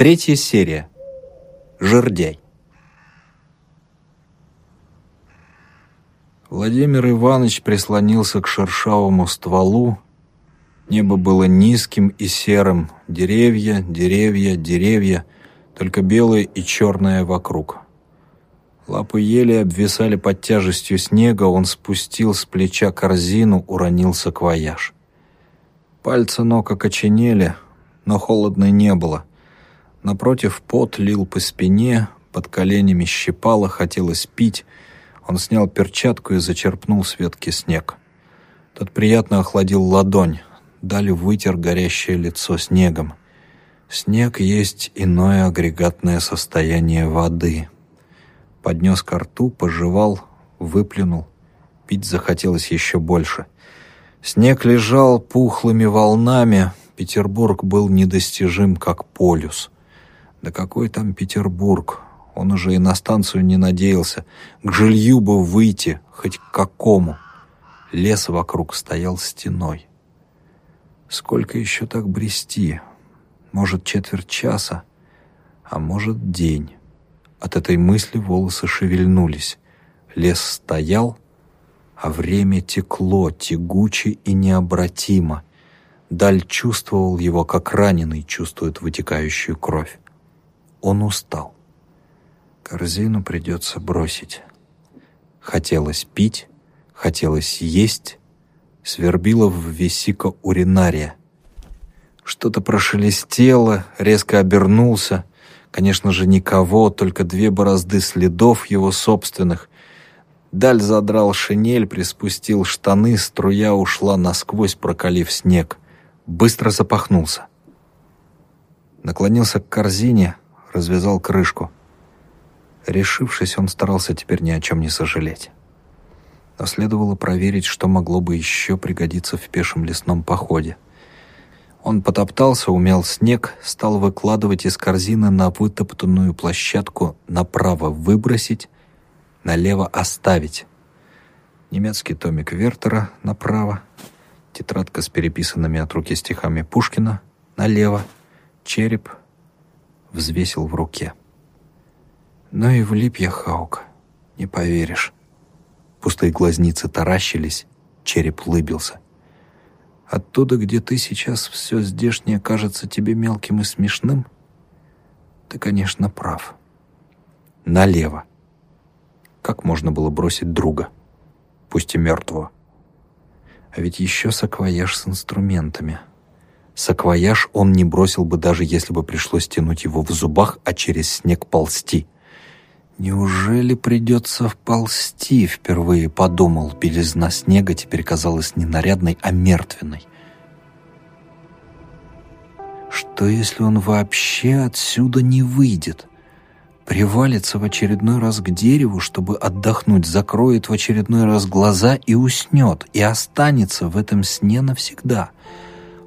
Третья серия. Жердяй. Владимир Иванович прислонился к шершавому стволу. Небо было низким и серым. Деревья, деревья, деревья, только белое и черное вокруг. Лапы еле обвисали под тяжестью снега, он спустил с плеча корзину, уронил саквояж. Пальцы ног окоченели, но холодно не было. Напротив, пот лил по спине, под коленями щипало, хотелось пить. Он снял перчатку и зачерпнул с ветки снег. Тот приятно охладил ладонь. Дали вытер горящее лицо снегом. Снег есть иное агрегатное состояние воды. Поднес ко рту, пожевал, выплюнул. Пить захотелось еще больше. Снег лежал пухлыми волнами, Петербург был недостижим, как полюс. Да какой там Петербург? Он уже и на станцию не надеялся. К жилью бы выйти, хоть к какому. Лес вокруг стоял стеной. Сколько еще так брести? Может, четверть часа, а может, день. От этой мысли волосы шевельнулись. Лес стоял, а время текло, тягуче и необратимо. Даль чувствовал его, как раненый чувствует вытекающую кровь. Он устал. Корзину придется бросить. Хотелось пить, хотелось есть, свербило в висика уринария. Что-то прошелестело, резко обернулся. Конечно же, никого, только две борозды следов его собственных. Даль задрал шинель, приспустил штаны, струя ушла насквозь, прокалив снег. Быстро запахнулся. Наклонился к корзине, развязал крышку. Решившись, он старался теперь ни о чем не сожалеть. Но следовало проверить, что могло бы еще пригодиться в пешем лесном походе. Он потоптался, умел снег, стал выкладывать из корзины на вытоптанную площадку направо выбросить, налево оставить. Немецкий томик Вертера направо, тетрадка с переписанными от руки стихами Пушкина налево, череп взвесил в руке. Ну и влип я, Хаук, не поверишь. Пустые глазницы таращились, череп лыбился. Оттуда, где ты сейчас, все здешнее кажется тебе мелким и смешным? Ты, конечно, прав. Налево. Как можно было бросить друга, пусть и мертвого? А ведь еще саквояж с инструментами. Саквояж он не бросил бы, даже если бы пришлось тянуть его в зубах, а через снег ползти. «Неужели придется ползти?» — впервые подумал. Белизна снега теперь казалась не нарядной, а мертвенной. Что, если он вообще отсюда не выйдет? Привалится в очередной раз к дереву, чтобы отдохнуть, закроет в очередной раз глаза и уснет, и останется в этом сне навсегда.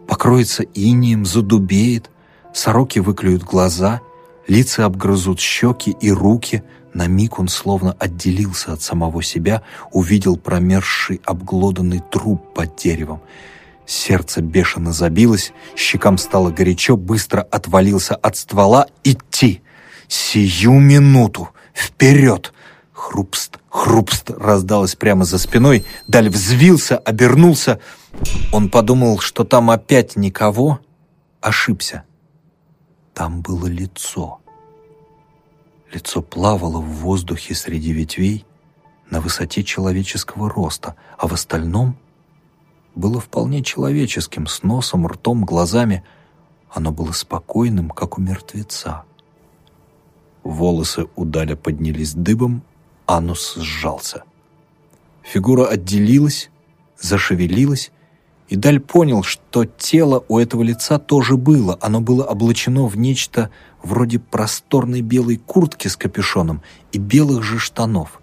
Покроется инием, задубеет, сороки выклюют глаза, лица обгрызут щеки и руки — на миг он словно отделился от самого себя, увидел промерзший обглоданный труп под деревом. Сердце бешено забилось, щекам стало горячо, быстро отвалился от ствола. «Идти! Сию минуту! Вперед!» Хрупст, хрупст раздалось прямо за спиной. Даль взвился, обернулся. Он подумал, что там опять никого. Ошибся. Там было лицо. Лицо плавало в воздухе среди ветвей на высоте человеческого роста, а в остальном было вполне человеческим, с носом, ртом, глазами. Оно было спокойным, как у мертвеца. Волосы у Даля поднялись дыбом, анус сжался. Фигура отделилась, зашевелилась, и Даль понял, что тело у этого лица тоже было. Оно было облачено в нечто вроде просторной белой куртки с капюшоном и белых же штанов.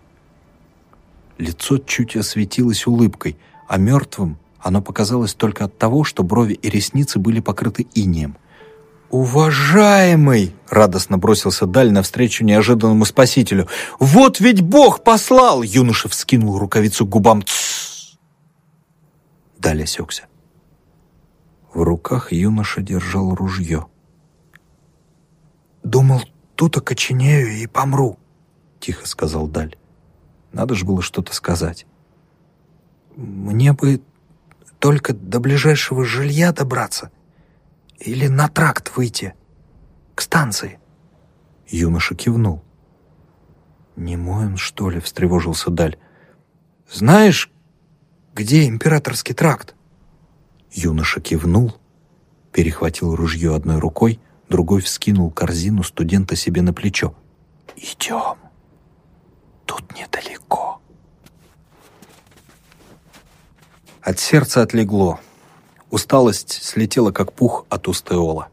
Лицо чуть осветилось улыбкой, а мертвым оно показалось только от того, что брови и ресницы были покрыты инеем. «Уважаемый!» — радостно бросился Даль навстречу неожиданному спасителю. «Вот ведь Бог послал!» — юноша вскинул рукавицу к губам. «Тссс!» Даль осекся. В руках юноша держал ружье. тут окоченею и помру», — тихо сказал Даль. Надо же было что-то сказать. «Мне бы только до ближайшего жилья добраться или на тракт выйти, к станции». Юноша кивнул. «Не мой он, что ли?» — встревожился Даль. «Знаешь, где императорский тракт?» Юноша кивнул, перехватил ружье одной рукой, другой вскинул корзину студента себе на плечо. «Идем. Тут недалеко». От сердца отлегло. Усталость слетела, как пух от устеола.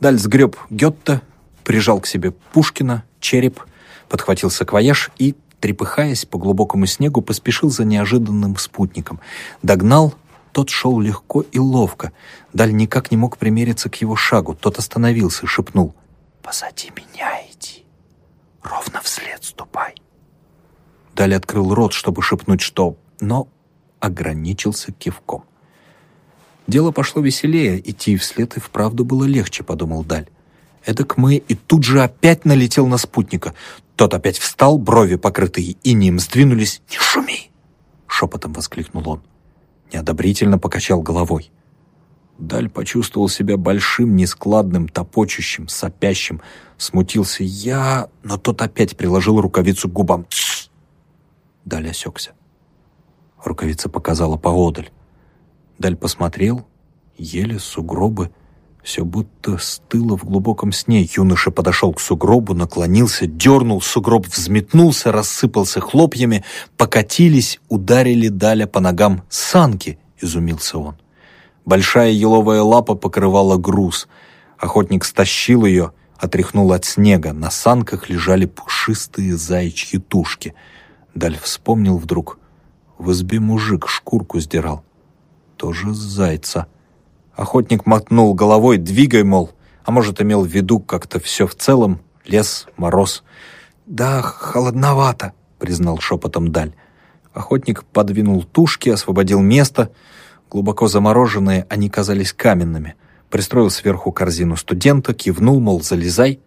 Даль сгреб Гетта, прижал к себе Пушкина, череп, подхватил саквояж и, трепыхаясь по глубокому снегу, поспешил за неожиданным спутником. Догнал, тот шел легко и ловко. Даль никак не мог примериться к его шагу. Тот остановился, шепнул. «Позади меня иди. Ровно вслед ступай». Даль открыл рот, чтобы шепнуть что, но ограничился кивком. Дело пошло веселее, идти вслед и вправду было легче, подумал Даль. Эдак мы и тут же опять налетел на спутника. Тот опять встал, брови покрытые инеем сдвинулись. «Не шуми!» — шепотом воскликнул он. Неодобрительно покачал головой. Даль почувствовал себя большим, нескладным, топочущим, сопящим. Смутился я, но тот опять приложил рукавицу к губам. «Тссс!» Даль осекся. Рукавица показала поодаль. Даль посмотрел, еле сугробы, все будто стыло в глубоком сне. Юноша подошел к сугробу, наклонился, дернул, сугроб взметнулся, рассыпался хлопьями, покатились, ударили Даля по ногам санки, изумился он. Большая еловая лапа покрывала груз. Охотник стащил ее, отряхнул от снега. На санках лежали пушистые заячьи тушки. Даль вспомнил вдруг. В избе мужик шкурку сдирал. Тоже зайца. Охотник мотнул головой, двигай, мол, а может, имел в виду как-то все в целом, лес, мороз. «Да, холодновато», — признал шепотом Даль. Охотник подвинул тушки, освободил место. Глубоко замороженные, они казались каменными. Пристроил сверху корзину студента, кивнул, мол, залезай,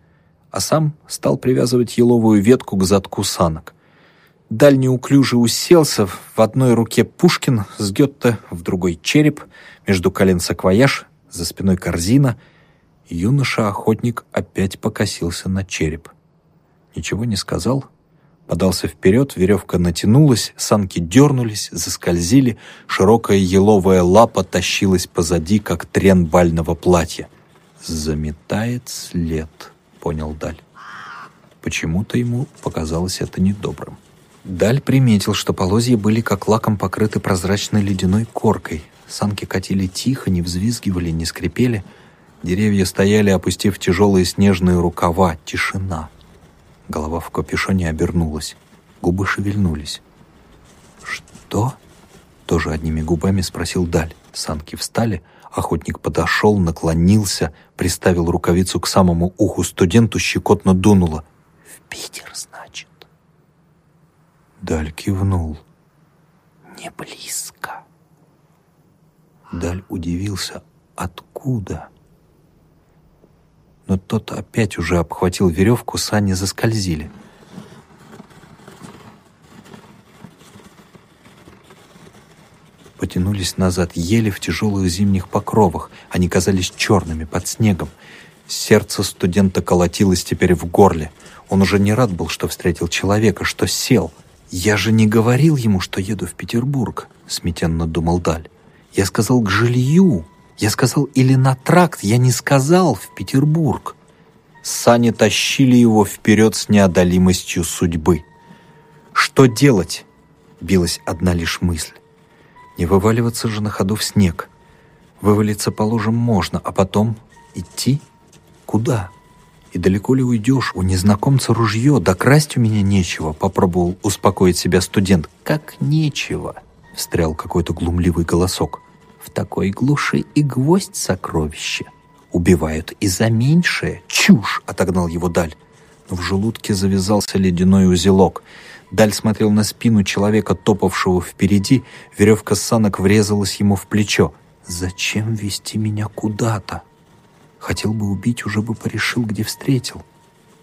а сам стал привязывать еловую ветку к задку санок. Даль неуклюже уселся, в одной руке Пушкин с Гетте, в другой череп, между колен саквояж, за спиной корзина. Юноша-охотник опять покосился на череп. Ничего не сказал, подался вперед, веревка натянулась, санки дернулись, заскользили, широкая еловая лапа тащилась позади, как трен бального платья. «Заметает след», — понял Даль. Почему-то ему показалось это недобрым. Даль приметил, что полозья были как лаком покрыты прозрачной ледяной коркой. Санки катили тихо, не взвизгивали, не скрипели. Деревья стояли, опустив тяжелые снежные рукава. Тишина. Голова в капюшоне обернулась. Губы шевельнулись. «Что?» — тоже одними губами спросил Даль. Санки встали, охотник подошел, наклонился, приставил рукавицу к самому уху студенту, щекотно дунуло. «В Питер, значит?» Даль кивнул. «Не близко». Даль удивился, откуда? Но тот опять уже обхватил веревку, сани заскользили. Потянулись назад, ели в тяжелых зимних покровах. Они казались черными, под снегом. Сердце студента колотилось теперь в горле. Он уже не рад был, что встретил человека, что сел — «Я же не говорил ему, что еду в Петербург», — смятенно думал Даль. «Я сказал к жилью. Я сказал или на тракт. Я не сказал в Петербург». Сани тащили его вперед с неодолимостью судьбы. «Что делать?» — билась одна лишь мысль. «Не вываливаться же на ходу в снег. Вывалиться, положим, можно, а потом идти? Куда?» И далеко ли уйдешь? У незнакомца ружье, да красть у меня нечего», — попробовал успокоить себя студент. «Как нечего?» — встрял какой-то глумливый голосок. «В такой глуши и гвоздь сокровище. Убивают и за меньшее. Чушь!» — отогнал его Даль. Но в желудке завязался ледяной узелок. Даль смотрел на спину человека, топавшего впереди. Веревка санок врезалась ему в плечо. «Зачем вести меня куда-то?» Хотел бы убить, уже бы порешил, где встретил.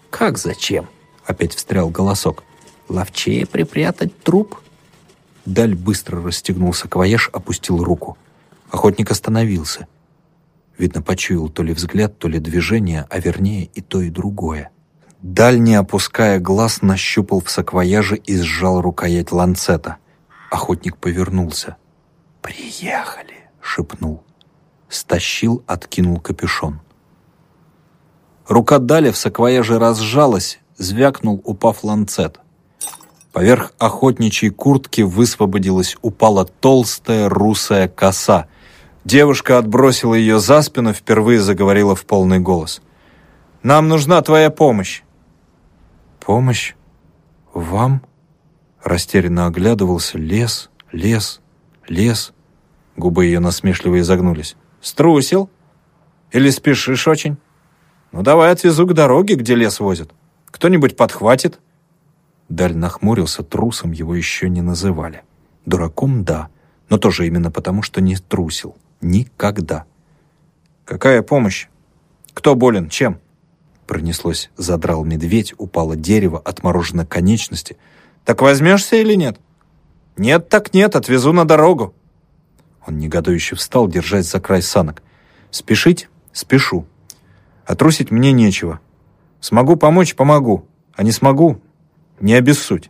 «Как зачем?» — опять встрял голосок. «Ловчее припрятать труп?» Даль быстро расстегнул саквояж, опустил руку. Охотник остановился. Видно, почуял то ли взгляд, то ли движение, а вернее и то, и другое. Даль, не опуская глаз, нащупал в саквояже и сжал рукоять ланцета. Охотник повернулся. «Приехали!» — шепнул. Стащил, откинул капюшон. Рука Дали в саквояже разжалась, звякнул, упав ланцет. Поверх охотничьей куртки высвободилась, упала толстая русая коса. Девушка отбросила ее за спину, впервые заговорила в полный голос. «Нам нужна твоя помощь!» «Помощь? Вам?» Растерянно оглядывался лес, лес, лес. Губы ее насмешливо изогнулись. «Струсил? Или спешишь очень? Ну давай отвезу к дороге, где лес возят. Кто-нибудь подхватит?» Даль нахмурился, трусом его еще не называли. Дураком — да, но тоже именно потому, что не трусил. Никогда. «Какая помощь? Кто болен? Чем?» Пронеслось, задрал медведь, упало дерево, отморожено конечности. «Так возьмешься или нет?» «Нет, так нет, отвезу на дорогу». Он негодующе встал, держась за край санок. «Спешить? Спешу. А трусить мне нечего. Смогу помочь — помогу. А не смогу не обессудь.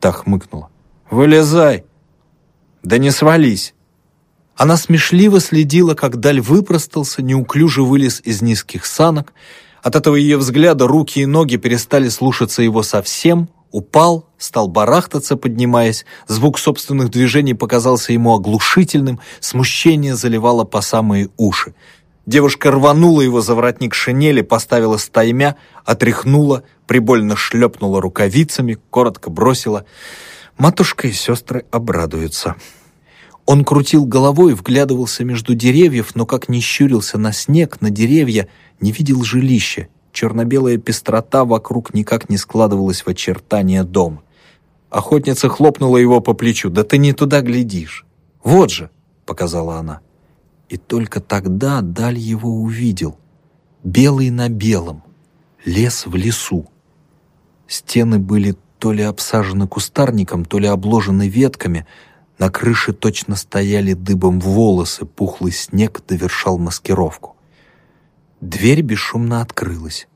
Та хмыкнула. Вылезай. Да не свались. Она смешливо следила, как Даль выпростался, неуклюже вылез из низких санок. От этого ее взгляда руки и ноги перестали слушаться его совсем, упал, стал барахтаться, поднимаясь. Звук собственных движений показался ему оглушительным, смущение заливало по самые уши. Девушка рванула его за воротник шинели, поставила стаймя, отряхнула, прибольно шлепнула рукавицами, коротко бросила. Матушка и сестры обрадуются. Он крутил головой, вглядывался между деревьев, но как не щурился на снег, на деревья, не видел жилища. Черно-белая пестрота вокруг никак не складывалась в очертания дома. Охотница хлопнула его по плечу. «Да ты не туда глядишь!» «Вот же!» — показала она. И только тогда Даль его увидел. Белый на белом. Лес в лесу. Стены были то ли обсажены кустарником, то ли обложены ветками. На крыше точно стояли дыбом волосы, пухлый снег довершал маскировку. Дверь бесшумно открылась.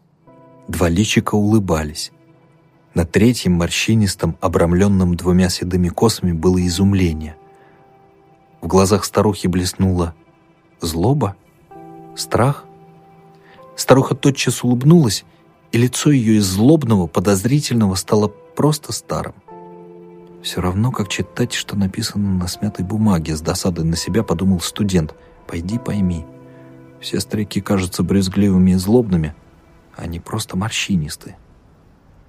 Два личика улыбались. На третьем морщинистом, обрамленном двумя седыми косами, было изумление. В глазах старухи блеснула Злоба? Страх? Старуха тотчас улыбнулась, и лицо ее из злобного, подозрительного стало просто старым. Все равно, как читать, что написано на смятой бумаге, с досадой на себя подумал студент. «Пойди пойми. Все старики кажутся брезгливыми и злобными, а они просто морщинистые».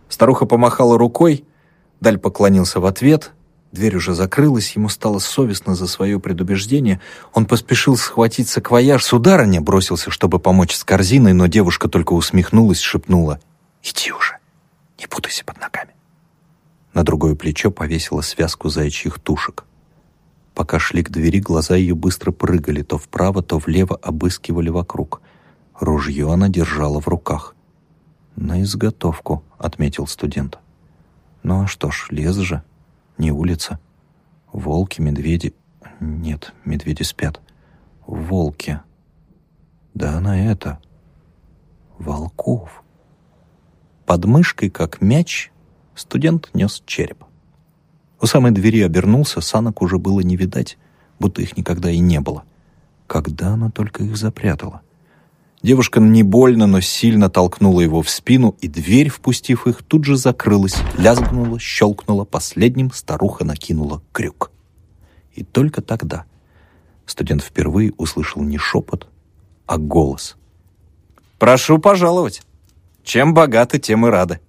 Старуха помахала рукой, Даль поклонился в ответ — Дверь уже закрылась, ему стало совестно за свое предубеждение. Он поспешил схватить саквояж. Сударыня бросился, чтобы помочь с корзиной, но девушка только усмехнулась, шепнула. «Иди уже, не путайся под ногами». На другое плечо повесила связку зайчьих тушек. Пока шли к двери, глаза ее быстро прыгали, то вправо, то влево обыскивали вокруг. Ружье она держала в руках. «На изготовку», — отметил студент. «Ну а что ж, лес же» не улица. Волки, медведи... Нет, медведи спят. Волки. Да она это... Волков. Под мышкой, как мяч, студент нес череп. У самой двери обернулся, санок уже было не видать, будто их никогда и не было. Когда она только их запрятала? Девушка не больно, но сильно толкнула его в спину, и дверь, впустив их, тут же закрылась, лязгнула, щелкнула, последним старуха накинула крюк. И только тогда студент впервые услышал не шепот, а голос. «Прошу пожаловать! Чем богаты, тем и рады!»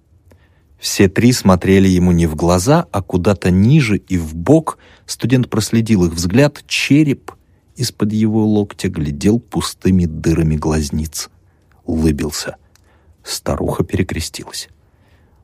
Все три смотрели ему не в глаза, а куда-то ниже и в бок. Студент проследил их взгляд, череп — из-под его локтя глядел пустыми дырами глазниц. Улыбился. Старуха перекрестилась.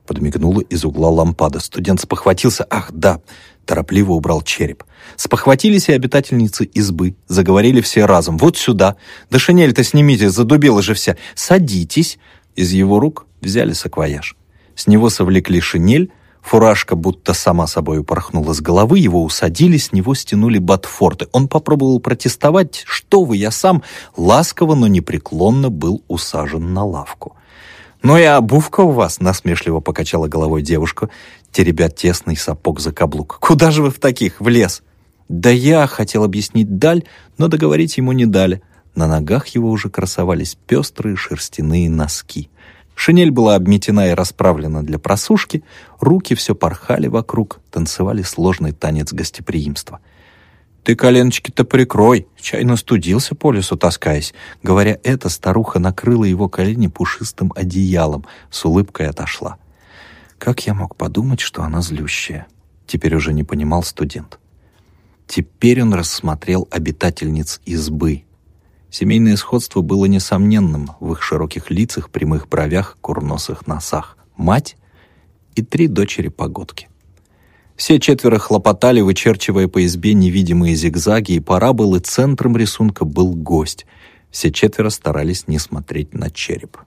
Подмигнула из угла лампада. Студент спохватился. «Ах, да!» Торопливо убрал череп. Спохватились и обитательницы избы. Заговорили все разом. «Вот сюда! Да шинель-то снимите, задубела же вся! Садитесь!» Из его рук взяли саквояж. С него совлекли шинель, фуражка будто сама собой упорхнула с головы, его усадили, с него стянули ботфорты. Он попробовал протестовать, что вы, я сам, ласково, но непреклонно был усажен на лавку. «Ну и обувка у вас», — насмешливо покачала головой девушка, теребя тесный сапог за каблук. «Куда же вы в таких, в лес?» «Да я хотел объяснить Даль, но договорить ему не дали». На ногах его уже красовались пестрые шерстяные носки. Шинель была обметена и расправлена для просушки, руки все порхали вокруг, танцевали сложный танец гостеприимства. «Ты коленочки-то прикрой!» Чай настудился по лесу, таскаясь. Говоря это, старуха накрыла его колени пушистым одеялом, с улыбкой отошла. Как я мог подумать, что она злющая? Теперь уже не понимал студент. Теперь он рассмотрел обитательниц избы. Семейное сходство было несомненным в их широких лицах, прямых бровях, курносых носах. Мать и три дочери-погодки. Все четверо хлопотали, вычерчивая по избе невидимые зигзаги, и параболы центром рисунка был гость. Все четверо старались не смотреть на череп.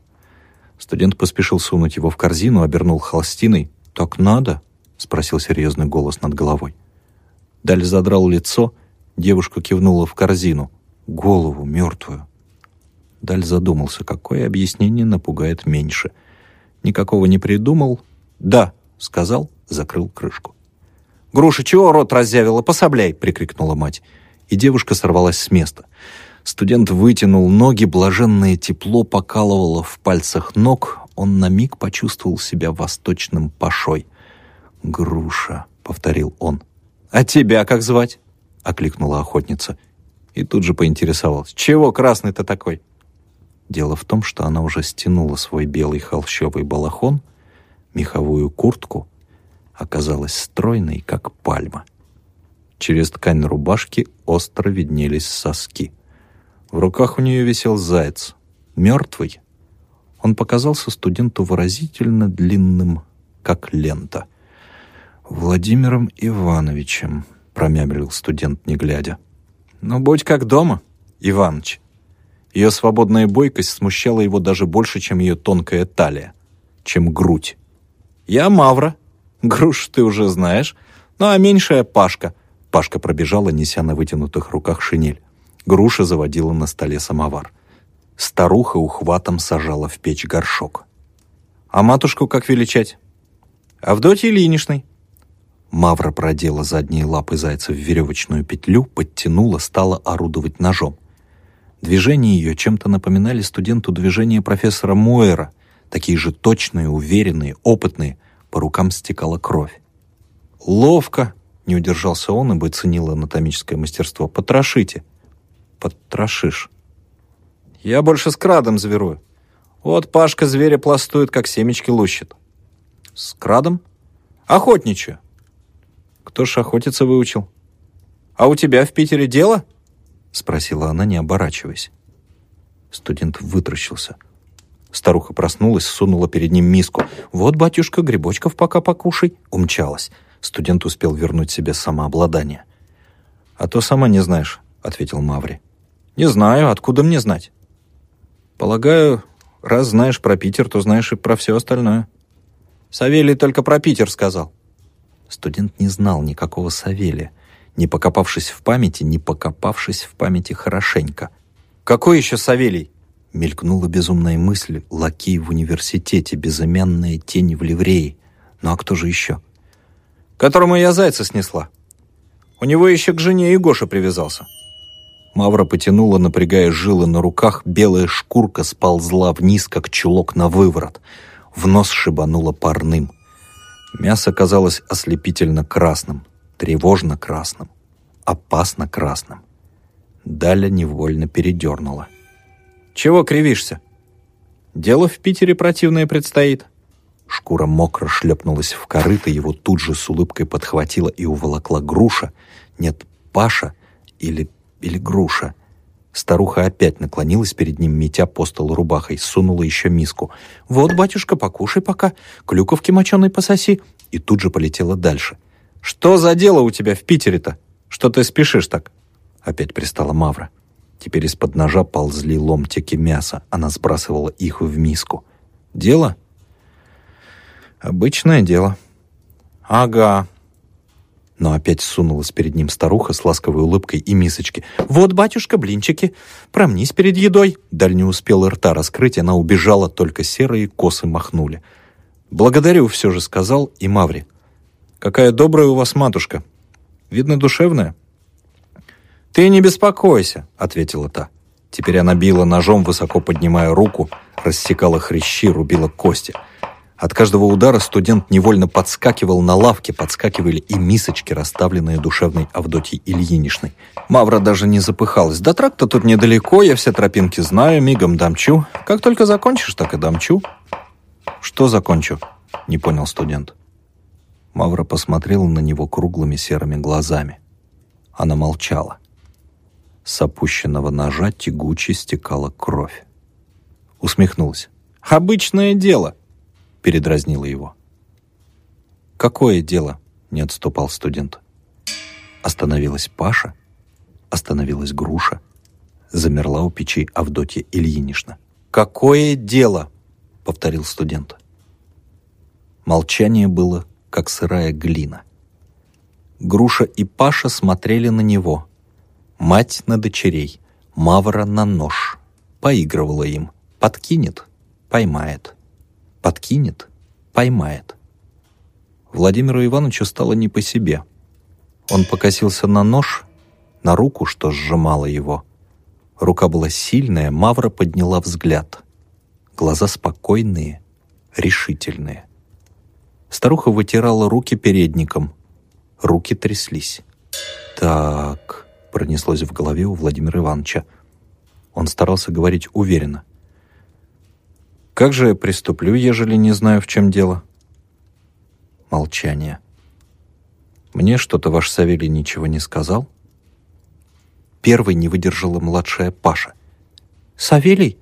Студент поспешил сунуть его в корзину, обернул холстиной. «Так надо?» — спросил серьезный голос над головой. Даль задрал лицо, девушка кивнула в корзину. Голову мертвую. Даль задумался, какое объяснение напугает меньше. Никакого не придумал. «Да», — сказал, закрыл крышку. «Груша, чего рот разъявила? Пособляй!» — прикрикнула мать. И девушка сорвалась с места. Студент вытянул ноги, блаженное тепло покалывало в пальцах ног. Он на миг почувствовал себя восточным пашой. «Груша», — повторил он. «А тебя как звать?» — окликнула охотница. И тут же поинтересовалась. «Чего красный-то такой?» Дело в том, что она уже стянула свой белый холщовый балахон, меховую куртку оказалась стройной, как пальма. Через ткань рубашки остро виднелись соски. В руках у нее висел заяц, мертвый. Он показался студенту выразительно длинным, как лента. «Владимиром Ивановичем», — промямлил студент, не глядя. «Ну, будь как дома, Иваныч». Ее свободная бойкость смущала его даже больше, чем ее тонкая талия, чем грудь. «Я Мавра», Груш ты уже знаешь. Ну а меньшая Пашка. Пашка пробежала, неся на вытянутых руках шинель. Груша заводила на столе самовар. Старуха ухватом сажала в печь горшок. «А матушку как величать?» «Авдотья Ильиничной». Мавра продела задние лапы зайца в веревочную петлю, подтянула, стала орудовать ножом. Движения ее чем-то напоминали студенту движения профессора Мойера, такие же точные, уверенные, опытные, по рукам стекала кровь. «Ловко!» — не удержался он, ибо ценил анатомическое мастерство. «Потрошите!» «Потрошишь!» «Я больше с крадом зверую. Вот Пашка зверя пластует, как семечки лущит». «С крадом?» «Охотничаю». «Кто ж охотиться выучил?» «А у тебя в Питере дело?» — спросила она, не оборачиваясь. Студент вытращился — Старуха проснулась, сунула перед ним миску. «Вот, батюшка, грибочков пока покушай». Умчалась. Студент успел вернуть себе самообладание. «А то сама не знаешь», — ответил Маври. «Не знаю. Откуда мне знать?» «Полагаю, раз знаешь про Питер, то знаешь и про все остальное». «Савелий только про Питер сказал». Студент не знал никакого Савелия, не покопавшись в памяти, не покопавшись в памяти хорошенько. «Какой еще Савелий?» Мелькнула безумная мысль, лакей в университете, безымянная тень в ливреи. Ну а кто же еще? Которому я зайца снесла. У него еще к жене Егоша привязался. Мавра потянула, напрягая жилы на руках, белая шкурка сползла вниз, как чулок на выворот. В нос шибанула парным. Мясо казалось ослепительно красным, тревожно красным, опасно красным. Даля невольно передернула. Чего кривишься? Дело в Питере противное предстоит. Шкура мокро шлепнулась в корыто, его тут же с улыбкой подхватила и уволокла груша. Нет, Паша или, или груша. Старуха опять наклонилась перед ним, метя по столу рубахой, сунула еще миску. «Вот, батюшка, покушай пока, клюковки моченой пососи». И тут же полетела дальше. «Что за дело у тебя в Питере-то? Что ты спешишь так?» Опять пристала Мавра. Теперь из-под ножа ползли ломтики мяса. Она сбрасывала их в миску. Дело? Обычное дело. Ага. Но опять сунулась перед ним старуха с ласковой улыбкой и мисочки. «Вот, батюшка, блинчики, промнись перед едой». Даль не успел рта раскрыть, она убежала, только серые косы махнули. «Благодарю», — все же сказал и Маври. «Какая добрая у вас матушка. Видно, душевная». «Ты не беспокойся», — ответила та. Теперь она била ножом, высоко поднимая руку, рассекала хрящи, рубила кости. От каждого удара студент невольно подскакивал на лавке, подскакивали и мисочки, расставленные душевной Авдотьей Ильиничной. Мавра даже не запыхалась. «Да тракта тут недалеко, я все тропинки знаю, мигом дамчу. Как только закончишь, так и дамчу». «Что закончу?» — не понял студент. Мавра посмотрела на него круглыми серыми глазами. Она молчала. С опущенного ножа тягуче стекала кровь. Усмехнулась. «Обычное дело!» — передразнила его. «Какое дело?» — не отступал студент. Остановилась Паша, остановилась Груша, замерла у печи Авдотья Ильинична. «Какое дело?» — повторил студент. Молчание было, как сырая глина. Груша и Паша смотрели на него — Мать на дочерей, Мавра на нож. Поигрывала им. Подкинет — поймает. Подкинет — поймает. Владимиру Ивановичу стало не по себе. Он покосился на нож, на руку, что сжимала его. Рука была сильная, Мавра подняла взгляд. Глаза спокойные, решительные. Старуха вытирала руки передником. Руки тряслись. «Так...» пронеслось в голове у Владимира Ивановича. Он старался говорить уверенно. «Как же я приступлю, ежели не знаю, в чем дело?» Молчание. «Мне что-то ваш Савелий ничего не сказал?» Первой не выдержала младшая Паша. «Савелий?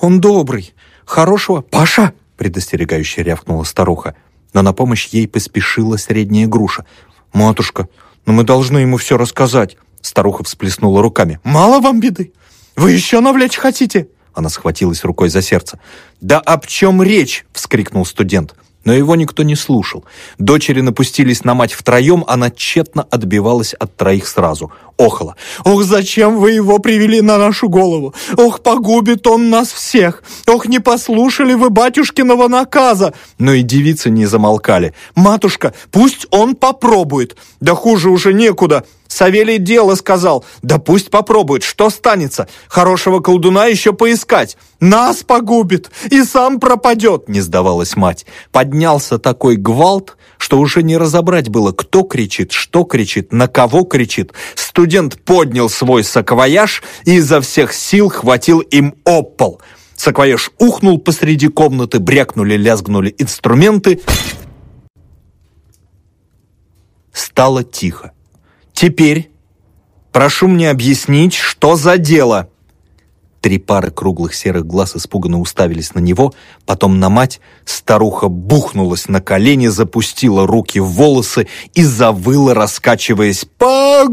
Он добрый, хорошего...» «Паша!» — предостерегающе рявкнула старуха, но на помощь ей поспешила средняя груша. «Матушка, но мы должны ему все рассказать. Старуха всплеснула руками. «Мало вам беды? Вы еще навлечь хотите?» Она схватилась рукой за сердце. «Да об чем речь?» — вскрикнул студент. Но его никто не слушал. Дочери напустились на мать втроем, она тщетно отбивалась от троих сразу. Охала. «Ох, зачем вы его привели на нашу голову? Ох, погубит он нас всех! Ох, не послушали вы батюшкиного наказа!» Но и девицы не замолкали. «Матушка, пусть он попробует! Да хуже уже некуда! Савелий дело сказал. Да пусть попробует, что станется. Хорошего колдуна еще поискать. Нас погубит и сам пропадет, не сдавалась мать. Поднялся такой гвалт, что уже не разобрать было, кто кричит, что кричит, на кого кричит. Студент поднял свой саквояж и изо всех сил хватил им об пол. Саквояж ухнул посреди комнаты, брякнули, лязгнули инструменты. Стало тихо. Теперь прошу мне объяснить, что за дело». Три пары круглых серых глаз испуганно уставились на него, потом на мать. Старуха бухнулась на колени, запустила руки в волосы и завыла, раскачиваясь. «Погубит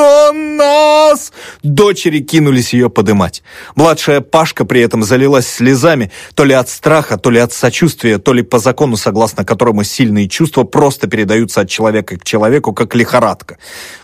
он нас!» Дочери кинулись ее подымать. Младшая Пашка при этом залилась слезами, то ли от страха, то ли от сочувствия, то ли по закону, согласно которому сильные чувства просто передаются от человека к человеку, как лихорадка.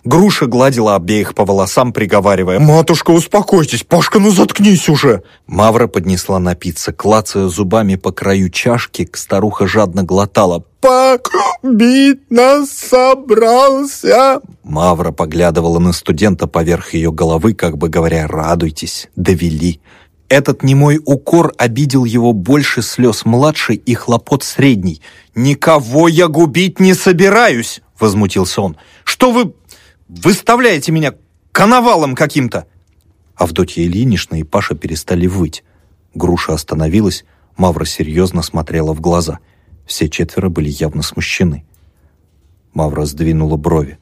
Груша гладила обеих по волосам, приговаривая «Матушка, успокойся!» Успокойтесь, Пашка, ну заткнись уже!» Мавра поднесла напиться, клацая зубами по краю чашки, старуха жадно глотала. «Побить нас собрался!» Мавра поглядывала на студента поверх ее головы, как бы говоря, «Радуйтесь, довели!» Этот немой укор обидел его больше слез младшей и хлопот средней. «Никого я губить не собираюсь!» — возмутился он. «Что вы выставляете меня коновалом каким-то?» Авдотья Ильинична и Паша перестали выть. Груша остановилась, Мавра серьезно смотрела в глаза. Все четверо были явно смущены. Мавра сдвинула брови.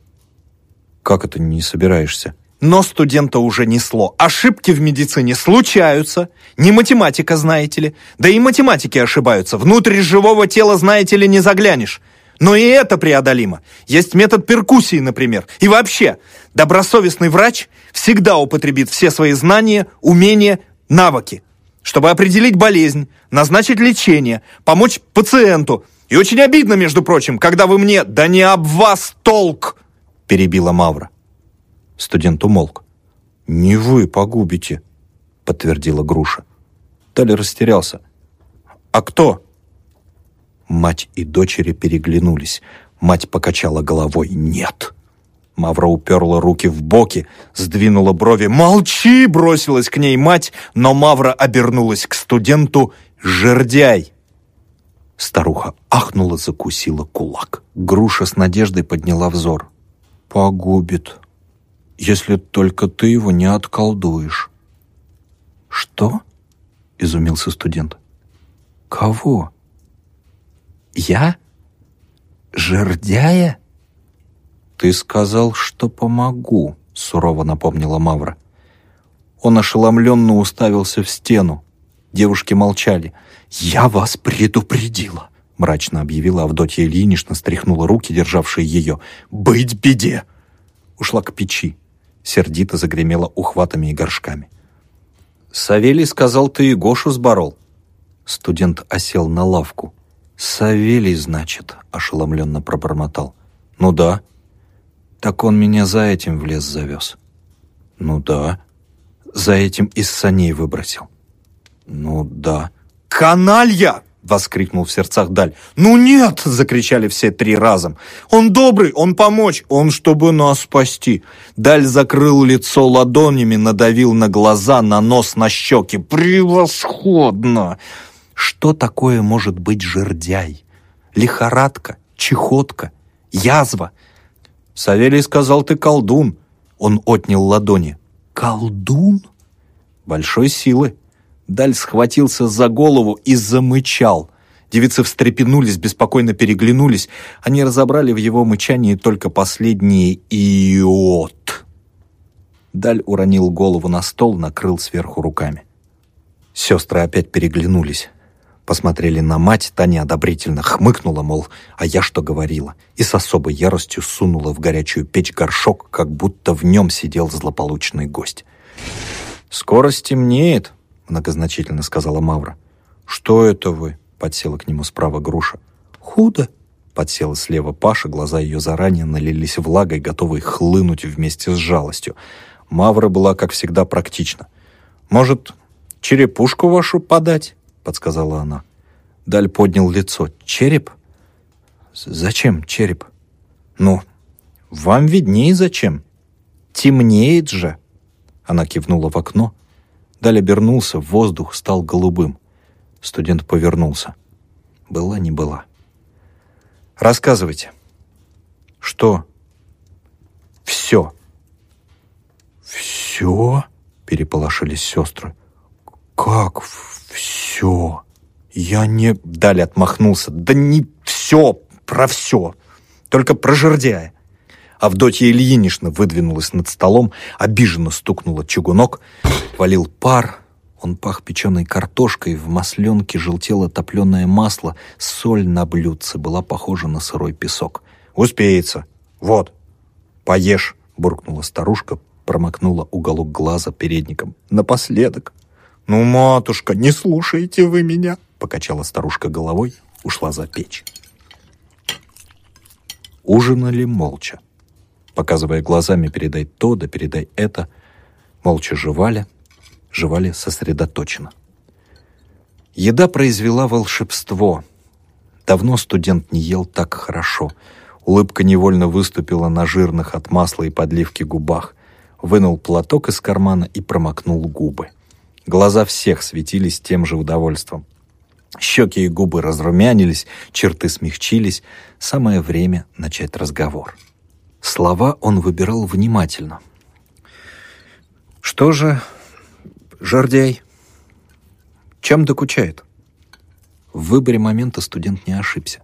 «Как это не собираешься?» Но студента уже несло. Ошибки в медицине случаются. Не математика, знаете ли. Да и математики ошибаются. Внутрь живого тела, знаете ли, не заглянешь. Но и это преодолимо. Есть метод перкуссии, например. И вообще, добросовестный врач всегда употребит все свои знания, умения, навыки. чтобы определить болезнь, назначить лечение, помочь пациенту. И очень обидно, между прочим, когда вы мне «Да не об вас толк!» перебила Мавра. Студент умолк. «Не вы погубите», — подтвердила Груша. Талли растерялся. «А кто?» Мать и дочери переглянулись. Мать покачала головой. «Нет!» Мавра уперла руки в боки, сдвинула брови. «Молчи!» — бросилась к ней мать, но Мавра обернулась к студенту. «Жердяй!» Старуха ахнула, закусила кулак. Груша с надеждой подняла взор. «Погубит, если только ты его не отколдуешь». «Что?» — изумился студент. «Кого?» «Я? Жердяя?» «Ты сказал, что помогу», — сурово напомнила Мавра. Он ошеломленно уставился в стену. Девушки молчали. «Я вас предупредила», — мрачно объявила Авдотья Ильинична, стряхнула руки, державшие ее. «Быть беде!» Ушла к печи. Сердито загремела ухватами и горшками. «Савелий сказал, ты и Гошу сборол». Студент осел на лавку. «Савелий, значит», — ошеломленно пробормотал. «Ну да», так он меня за этим в лес завез. Ну да. За этим из саней выбросил. Ну да. «Каналья!» — воскликнул в сердцах Даль. «Ну нет!» — закричали все три разом. «Он добрый, он помочь, он чтобы нас спасти!» Даль закрыл лицо ладонями, надавил на глаза, на нос, на щеки. «Превосходно!» Что такое может быть жердяй? Лихорадка, чехотка, язва — Савелий сказал, ты колдун. Он отнял ладони. Колдун? Большой силы. Даль схватился за голову и замычал. Девицы встрепенулись, беспокойно переглянулись. Они разобрали в его мычании только последние «иот». Даль уронил голову на стол, накрыл сверху руками. Сестры опять переглянулись посмотрели на мать, та неодобрительно хмыкнула, мол, а я что говорила, и с особой яростью сунула в горячую печь горшок, как будто в нем сидел злополучный гость. «Скоро стемнеет», — многозначительно сказала Мавра. «Что это вы?» — подсела к нему справа груша. «Худо», — подсела слева Паша, глаза ее заранее налились влагой, готовые хлынуть вместе с жалостью. Мавра была, как всегда, практична. «Может, черепушку вашу подать?» — подсказала она. Даль поднял лицо. «Череп? Зачем череп?» «Ну, вам виднее зачем. Темнеет же!» Она кивнула в окно. Даль обернулся, воздух стал голубым. Студент повернулся. Была не была. «Рассказывайте». «Что?» «Все». «Все?» — переполошились сестры. «Как все. Я не...» Далее отмахнулся. «Да не все про все. Только про жердяя». Авдотья Ильинична выдвинулась над столом, обиженно стукнула чугунок, валил пар. Он пах печеной картошкой, в масленке желтело топленое масло, соль на блюдце была похожа на сырой песок. «Успеется. Вот, поешь», — буркнула старушка, промокнула уголок глаза передником. «Напоследок». «Ну, матушка, не слушаете вы меня!» Покачала старушка головой, ушла за печь. Ужинали молча. Показывая глазами «передай то, да передай это», молча жевали, жевали сосредоточенно. Еда произвела волшебство. Давно студент не ел так хорошо. Улыбка невольно выступила на жирных от масла и подливки губах. Вынул платок из кармана и промокнул губы. Глаза всех светились тем же удовольствием. Щеки и губы разрумянились, черты смягчились. Самое время начать разговор. Слова он выбирал внимательно. «Что же, Жордяй, чем докучает?» В выборе момента студент не ошибся.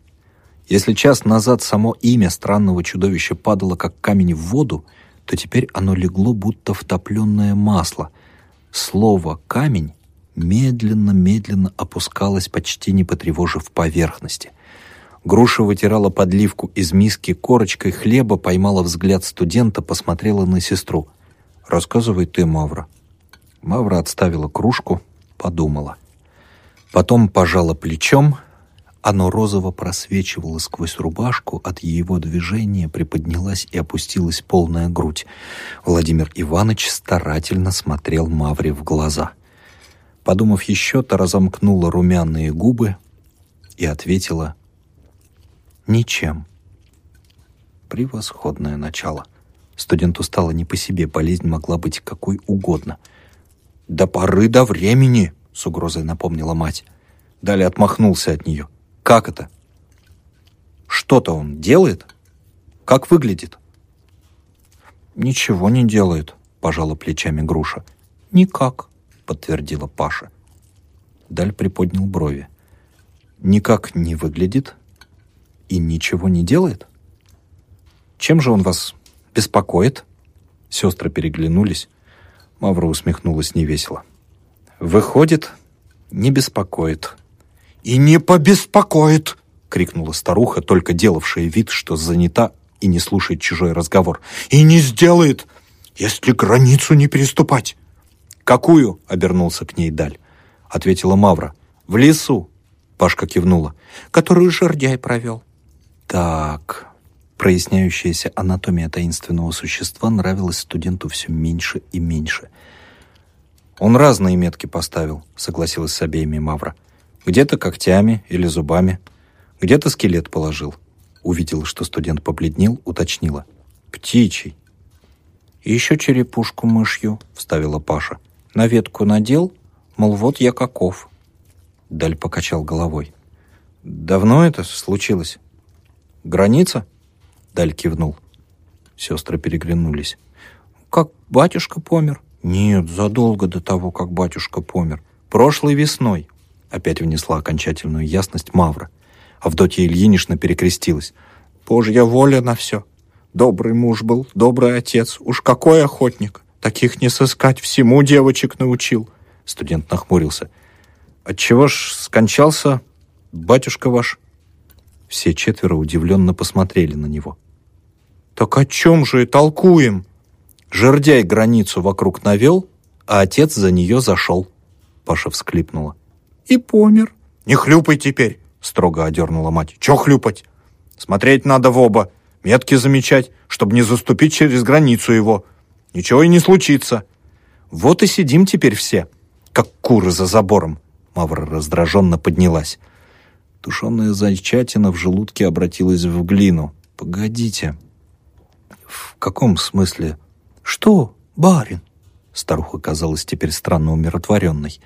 Если час назад само имя странного чудовища падало как камень в воду, то теперь оно легло будто в топленное масло — Слово «камень» медленно-медленно опускалось, почти не потревожив поверхности. Груша вытирала подливку из миски корочкой хлеба, поймала взгляд студента, посмотрела на сестру. «Рассказывай ты, Мавра». Мавра отставила кружку, подумала. Потом пожала плечом, оно розово просвечивало сквозь рубашку, от его движения приподнялась и опустилась полная грудь. Владимир Иванович старательно смотрел Мавре в глаза. Подумав еще, то разомкнула румяные губы и ответила «Ничем». Превосходное начало. Студенту стало не по себе, болезнь могла быть какой угодно. «До поры до времени!» — с угрозой напомнила мать. Далее отмахнулся от нее. Как это? Что-то он делает? Как выглядит? Ничего не делает, пожала плечами груша. Никак, подтвердила Паша. Даль приподнял брови. Никак не выглядит и ничего не делает? Чем же он вас беспокоит? Сестры переглянулись. Мавра усмехнулась невесело. Выходит, не беспокоит, «И не побеспокоит!» — крикнула старуха, только делавшая вид, что занята и не слушает чужой разговор. «И не сделает, если границу не переступать!» «Какую?» — обернулся к ней Даль. Ответила Мавра. «В лесу!» — Пашка кивнула. «Которую жердяй провел». «Так...» Проясняющаяся анатомия таинственного существа нравилась студенту все меньше и меньше. «Он разные метки поставил», — согласилась с обеими Мавра. Где-то когтями или зубами, где-то скелет положил. Увидела, что студент побледнел, уточнила. «Птичий». «И еще черепушку мышью», — вставила Паша. «На ветку надел, мол, вот я каков». Даль покачал головой. «Давно это случилось?» «Граница?» Даль кивнул. Сестры переглянулись. «Как батюшка помер?» «Нет, задолго до того, как батюшка помер. Прошлой весной». Опять внесла окончательную ясность Мавра. Авдотья Ильинична перекрестилась. «Божья воля на все. Добрый муж был, добрый отец. Уж какой охотник! Таких не сыскать, всему девочек научил!» Студент нахмурился. «Отчего ж скончался батюшка ваш?» Все четверо удивленно посмотрели на него. «Так о чем же и толкуем?» Жердяй границу вокруг навел, а отец за нее зашел. Паша всклипнула и помер. «Не хлюпай теперь!» — строго одернула мать. «Че хлюпать? Смотреть надо в оба, метки замечать, чтобы не заступить через границу его. Ничего и не случится. Вот и сидим теперь все, как куры за забором». Мавра раздраженно поднялась. Тушеная зайчатина в желудке обратилась в глину. «Погодите». «В каком смысле?» «Что, барин?» Старуха казалась теперь странно умиротворенной.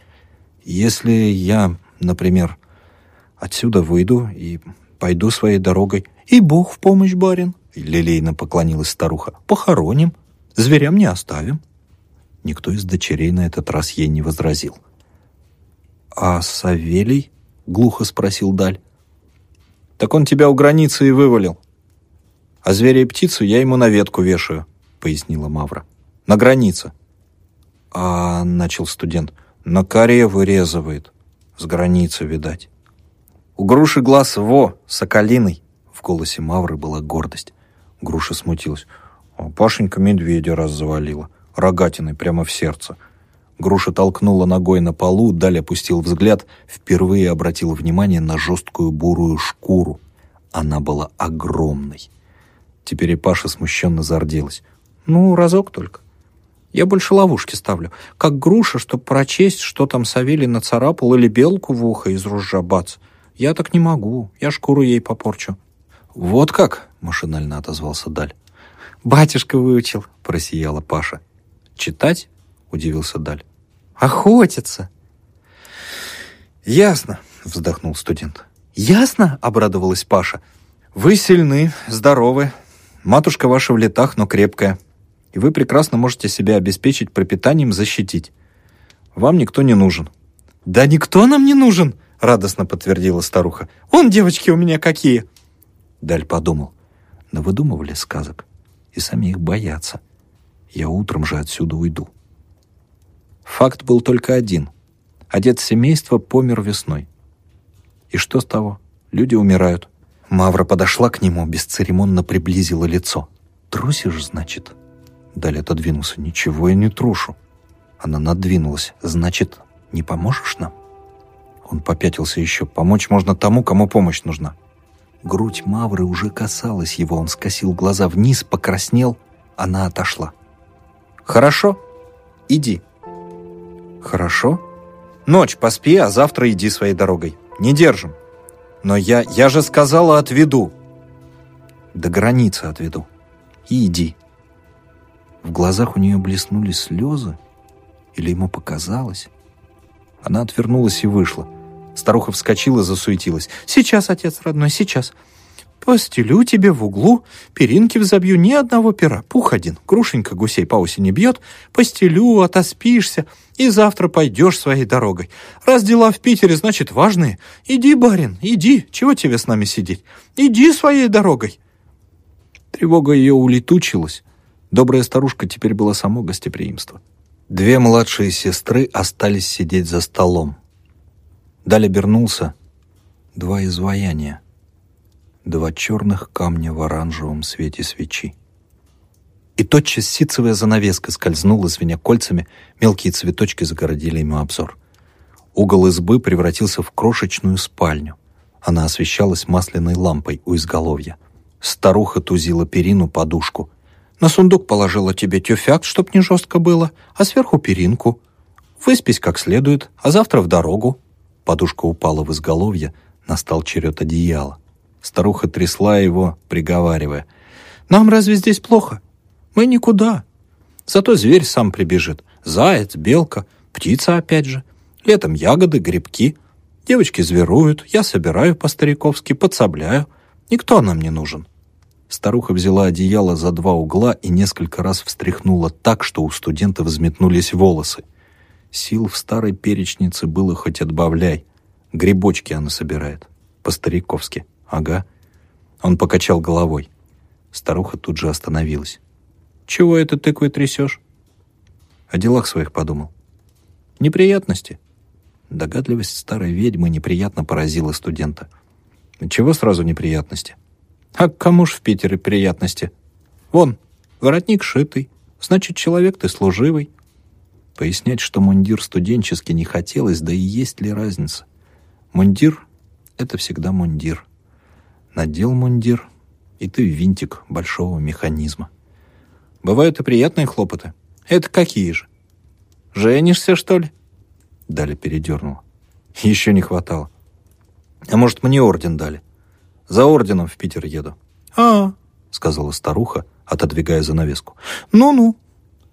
Если я, например, отсюда выйду и пойду своей дорогой, и Бог в помощь, барин, лилейно поклонилась старуха, похороним, зверям не оставим. Никто из дочерей на этот раз ей не возразил. «А Савелий?» — глухо спросил Даль. «Так он тебя у границы и вывалил. А зверя и птицу я ему на ветку вешаю», — пояснила Мавра. «На границе». «А...» — начал студент — на коре вырезывает. С границы, видать. У груши глаз во, соколиный. В голосе Мавры была гордость. Груша смутилась. А Пашенька медведя раз завалила. Рогатиной прямо в сердце. Груша толкнула ногой на полу, далее опустил взгляд, впервые обратил внимание на жесткую бурую шкуру. Она была огромной. Теперь и Паша смущенно зарделась. «Ну, разок только». Я больше ловушки ставлю. Как груша, чтобы прочесть, что там Савелий нацарапал, или белку в ухо из ружья бац. Я так не могу. Я шкуру ей попорчу». «Вот как?» — машинально отозвался Даль. «Батюшка выучил», — просияла Паша. «Читать?» — удивился Даль. «Охотиться!» «Ясно», — вздохнул студент. «Ясно?» — обрадовалась Паша. «Вы сильны, здоровы. Матушка ваша в летах, но крепкая и вы прекрасно можете себя обеспечить пропитанием, защитить. Вам никто не нужен». «Да никто нам не нужен!» — радостно подтвердила старуха. «Он, девочки, у меня какие!» Даль подумал. Но выдумывали сказок, и сами их боятся. Я утром же отсюда уйду. Факт был только один. Отец семейства помер весной. И что с того? Люди умирают. Мавра подошла к нему, бесцеремонно приблизила лицо. «Трусишь, значит?» Далее отодвинулся. «Ничего я не трушу». Она надвинулась. «Значит, Не поможешь нам?» Он попятился еще. «Помочь можно тому, кому помощь нужна». Грудь Мавры уже касалась его. Он скосил глаза вниз, покраснел. Она отошла. «Хорошо, иди». «Хорошо? Ночь, поспи, а завтра иди своей дорогой. Не держим». «Но я... я же сказала, отведу». «До границы отведу. И иди». В глазах у нее блеснули слезы, или ему показалось. Она отвернулась и вышла. Старуха вскочила, засуетилась. «Сейчас, отец родной, сейчас. Постелю тебе в углу, перинки взобью, ни одного пера, пух один, грушенька гусей по осени бьет, постелю, отоспишься, и завтра пойдешь своей дорогой. Раз дела в Питере, значит, важные. Иди, барин, иди, чего тебе с нами сидеть? Иди своей дорогой». Тревога ее улетучилась. Добрая старушка теперь была само гостеприимство. Две младшие сестры остались сидеть за столом. Даль обернулся. Два изваяния. Два черных камня в оранжевом свете свечи. И тотчас ситцевая занавеска скользнула, звеня кольцами, мелкие цветочки загородили ему обзор. Угол избы превратился в крошечную спальню. Она освещалась масляной лампой у изголовья. Старуха тузила перину подушку — на сундук положила тебе тюфяк, чтоб не жестко было, а сверху перинку. Выспись как следует, а завтра в дорогу». Подушка упала в изголовье, настал черед одеяла. Старуха трясла его, приговаривая. «Нам разве здесь плохо? Мы никуда. Зато зверь сам прибежит. Заяц, белка, птица опять же. Летом ягоды, грибки. Девочки зверуют, я собираю по-стариковски, подсобляю. Никто нам не нужен. Старуха взяла одеяло за два угла и несколько раз встряхнула так, что у студента взметнулись волосы. Сил в старой перечнице было хоть отбавляй. Грибочки она собирает. По-стариковски. Ага. Он покачал головой. Старуха тут же остановилась. «Чего это тыквой трясешь?» О делах своих подумал. «Неприятности». Догадливость старой ведьмы неприятно поразила студента. «Чего сразу неприятности?» А кому ж в Питере приятности? Вон, воротник шитый, значит, человек ты служивый. Пояснять, что мундир студенческий не хотелось, да и есть ли разница? Мундир — это всегда мундир. Надел мундир, и ты винтик большого механизма. Бывают и приятные хлопоты. Это какие же? Женишься, что ли? Дали передернула. Еще не хватало. А может, мне орден дали? За орденом в Питер еду». «А, — сказала старуха, отодвигая занавеску. «Ну-ну».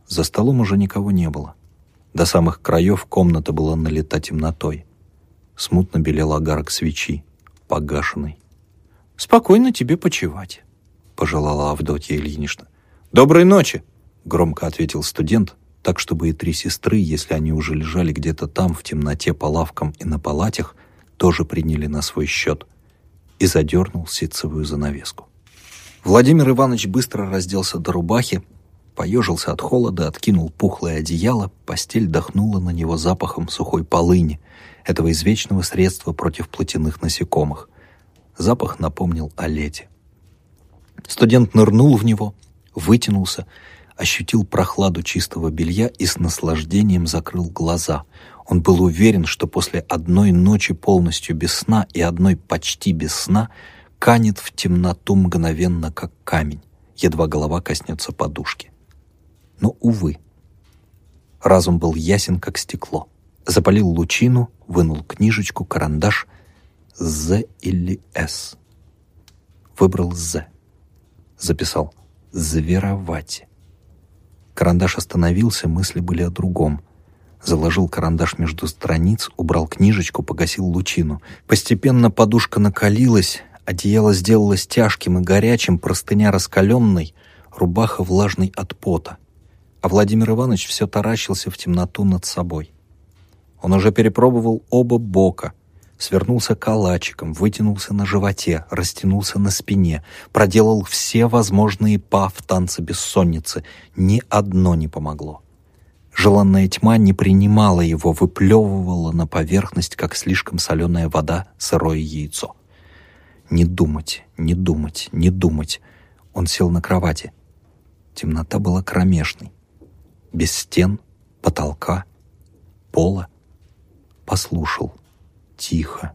За столом уже никого не было. До самых краев комната была налита темнотой. Смутно белел огарок свечи, погашенный. «Спокойно тебе почевать», — пожелала Авдотья Ильинична. «Доброй ночи!» — громко ответил студент, так, чтобы и три сестры, если они уже лежали где-то там, в темноте по лавкам и на палатях, тоже приняли на свой счет — и задернул ситцевую занавеску. Владимир Иванович быстро разделся до рубахи, поежился от холода, откинул пухлое одеяло, постель дохнула на него запахом сухой полыни, этого извечного средства против плотяных насекомых. Запах напомнил о лете. Студент нырнул в него, вытянулся, ощутил прохладу чистого белья и с наслаждением закрыл глаза. Он был уверен, что после одной ночи полностью без сна и одной почти без сна канет в темноту мгновенно, как камень, едва голова коснется подушки. Но, увы, разум был ясен, как стекло. Запалил лучину, вынул книжечку, карандаш «З» или «С». Выбрал «З». Записал «Зверовать». Карандаш остановился, мысли были о другом заложил карандаш между страниц, убрал книжечку, погасил лучину. Постепенно подушка накалилась, одеяло сделалось тяжким и горячим, простыня раскаленной, рубаха влажной от пота. А Владимир Иванович все таращился в темноту над собой. Он уже перепробовал оба бока, свернулся калачиком, вытянулся на животе, растянулся на спине, проделал все возможные па в танце бессонницы. Ни одно не помогло. Желанная тьма не принимала его, выплевывала на поверхность, как слишком соленая вода, сырое яйцо. Не думать, не думать, не думать. Он сел на кровати. Темнота была кромешной. Без стен, потолка, пола. послушал. Тихо.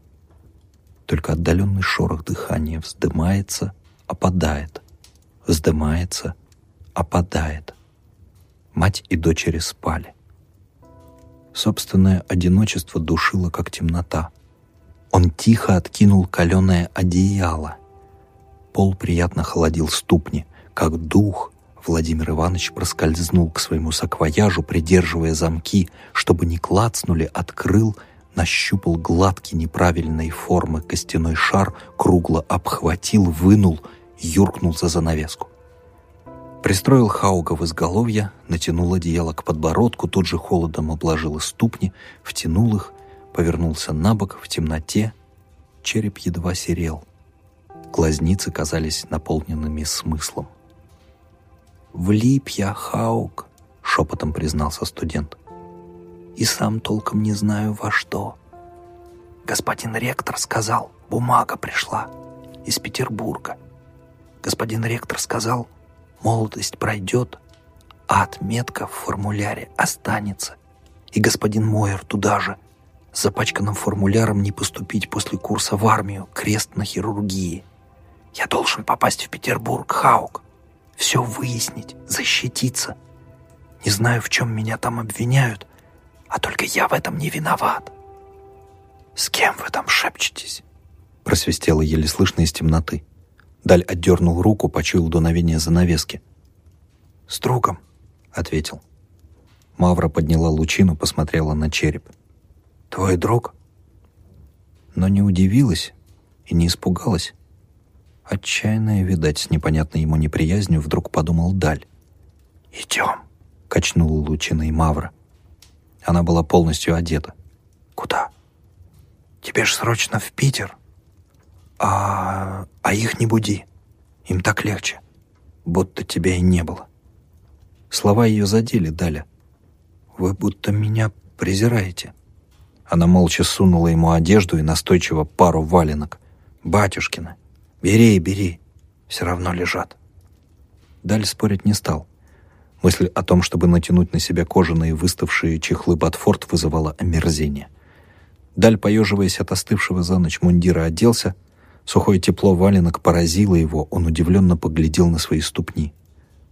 Только отдаленный шорох дыхания вздымается, опадает. Вздымается, опадает. Мать и дочери спали. Собственное одиночество душило, как темнота. Он тихо откинул каленое одеяло. Пол приятно холодил ступни, как дух. Владимир Иванович проскользнул к своему саквояжу, придерживая замки, чтобы не клацнули, открыл, нащупал гладкий неправильной формы костяной шар, кругло обхватил, вынул, юркнул за занавеску. Пристроил Хауга в изголовье, натянул одеяло к подбородку, тут же холодом обложил ступни, втянул их, повернулся на бок в темноте. Череп едва серел. Глазницы казались наполненными смыслом. «Влип я, Хаук», — шепотом признался студент. «И сам толком не знаю во что. Господин ректор сказал, бумага пришла из Петербурга. Господин ректор сказал, Молодость пройдет, а отметка в формуляре останется. И господин Мойер туда же. Запачканным формуляром не поступить после курса в армию, крест на хирургии. Я должен попасть в Петербург, Хаук. Все выяснить, защититься. Не знаю, в чем меня там обвиняют, а только я в этом не виноват. «С кем вы там шепчетесь?» Просвистело еле слышно из темноты. Даль отдернул руку, почуял дуновение занавески. «С другом», — ответил. Мавра подняла лучину, посмотрела на череп. «Твой друг?» Но не удивилась и не испугалась. Отчаянная, видать, с непонятной ему неприязнью, вдруг подумал Даль. «Идем», — качнула лучиной Мавра. Она была полностью одета. «Куда?» «Тебе ж срочно в Питер», а... а их не буди. Им так легче. Будто тебя и не было. Слова ее задели Даля. Вы будто меня презираете. Она молча сунула ему одежду и настойчиво пару валенок. «Батюшкина, бери бери, все равно лежат». Даль спорить не стал. Мысль о том, чтобы натянуть на себя кожаные выставшие чехлы Батфорд, вызывала омерзение. Даль, поеживаясь от остывшего за ночь мундира, оделся, Сухое тепло валенок поразило его, он удивленно поглядел на свои ступни.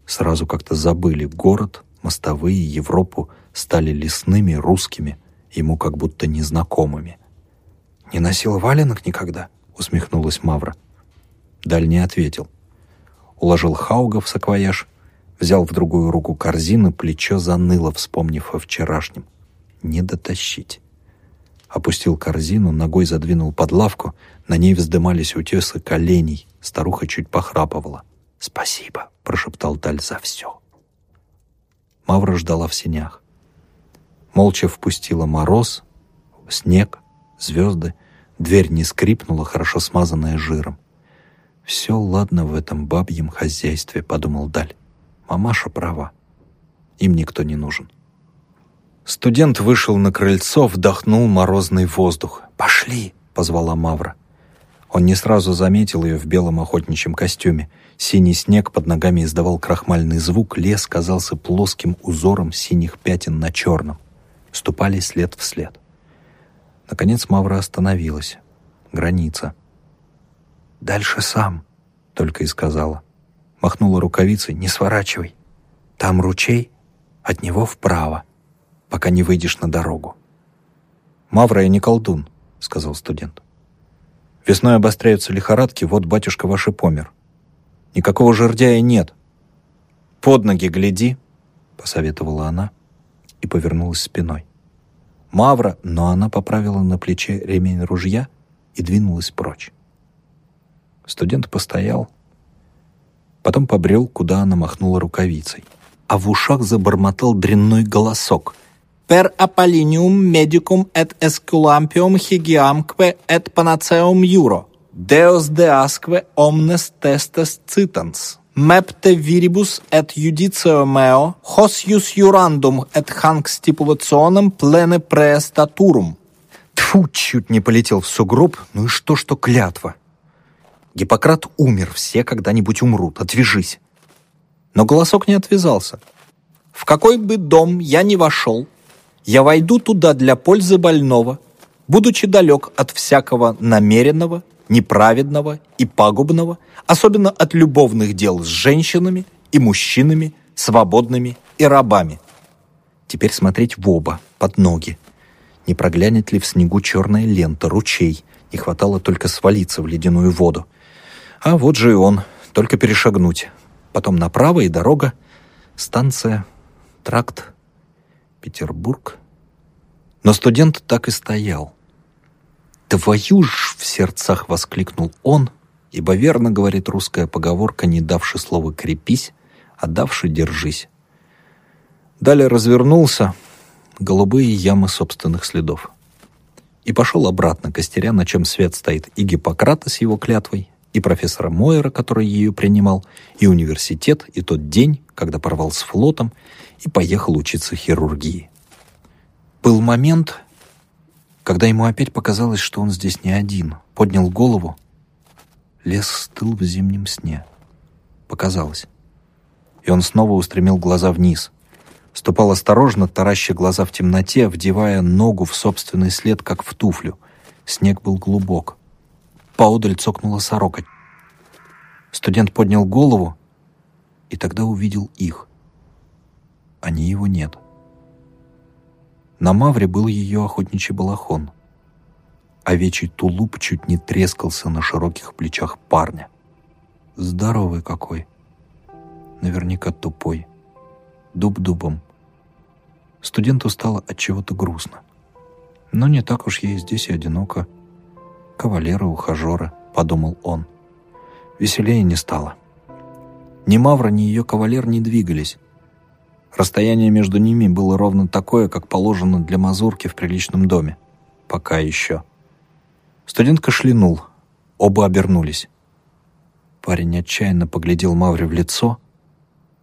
Сразу как-то забыли город, мостовые, Европу, стали лесными, русскими, ему как будто незнакомыми. «Не носил валенок никогда?» — усмехнулась Мавра. Даль ответил. Уложил Хауга в саквояж, взял в другую руку корзину, плечо заныло, вспомнив о вчерашнем. «Не дотащить» опустил корзину, ногой задвинул под лавку, на ней вздымались утесы коленей, старуха чуть похрапывала. «Спасибо», — прошептал Даль за все. Мавра ждала в сенях. Молча впустила мороз, снег, звезды, дверь не скрипнула, хорошо смазанная жиром. «Все ладно в этом бабьем хозяйстве», — подумал Даль. «Мамаша права. Им никто не нужен». Студент вышел на крыльцо, вдохнул морозный воздух. «Пошли!» — позвала Мавра. Он не сразу заметил ее в белом охотничьем костюме. Синий снег под ногами издавал крахмальный звук, лес казался плоским узором синих пятен на черном. Ступали след в след. Наконец Мавра остановилась. Граница. «Дальше сам», — только и сказала. Махнула рукавицей, «Не сворачивай. Там ручей, от него вправо» пока не выйдешь на дорогу. «Мавра, я не колдун», — сказал студент. «Весной обостряются лихорадки, вот батюшка ваш и помер. Никакого жердяя нет. Под ноги гляди», — посоветовала она и повернулась спиной. Мавра, но она поправила на плече ремень ружья и двинулась прочь. Студент постоял, потом побрел, куда она махнула рукавицей, а в ушах забормотал дрянной голосок — per Apollinium medicum et esculampium higiamque et panaceum juro. Deus deasque omnes testes citans. Mepte viribus et judicio meo, hosius jurandum et hanc stipulationem plene prestaturum. Тьфу, чуть не полетел в сугроб, ну и что, что клятва? Гиппократ умер, все когда-нибудь умрут, отвяжись. Но голосок не отвязался. В какой бы дом я ни вошел, я войду туда для пользы больного, будучи далек от всякого намеренного, неправедного и пагубного, особенно от любовных дел с женщинами и мужчинами, свободными и рабами. Теперь смотреть в оба, под ноги. Не проглянет ли в снегу черная лента, ручей? Не хватало только свалиться в ледяную воду. А вот же и он, только перешагнуть. Потом направо и дорога. Станция, тракт, Петербург. Но студент так и стоял. «Твою ж!» — в сердцах воскликнул он, ибо верно говорит русская поговорка, не давши слова «крепись», а давши «держись». Далее развернулся, голубые ямы собственных следов. И пошел обратно, костеря, на чем свет стоит, и Гиппократа с его клятвой, и профессора Мойера, который ее принимал, и университет, и тот день, когда порвал с флотом и поехал учиться хирургии. Был момент, когда ему опять показалось, что он здесь не один. Поднял голову. Лес стыл в зимнем сне. Показалось. И он снова устремил глаза вниз. Ступал осторожно, тараща глаза в темноте, вдевая ногу в собственный след, как в туфлю. Снег был глубок. Поодаль цокнула сорока. Студент поднял голову и тогда увидел их. Они его нет. На Мавре был ее охотничий балахон. Овечий тулуп чуть не трескался на широких плечах парня. Здоровый какой. Наверняка тупой. Дуб дубом. Студенту стало от чего-то грустно. Но не так уж ей здесь и одиноко кавалеры, ухажеры», — подумал он. Веселее не стало. Ни Мавра, ни ее кавалер не двигались. Расстояние между ними было ровно такое, как положено для мазурки в приличном доме. Пока еще. Студент кашлянул. Оба обернулись. Парень отчаянно поглядел Мавре в лицо.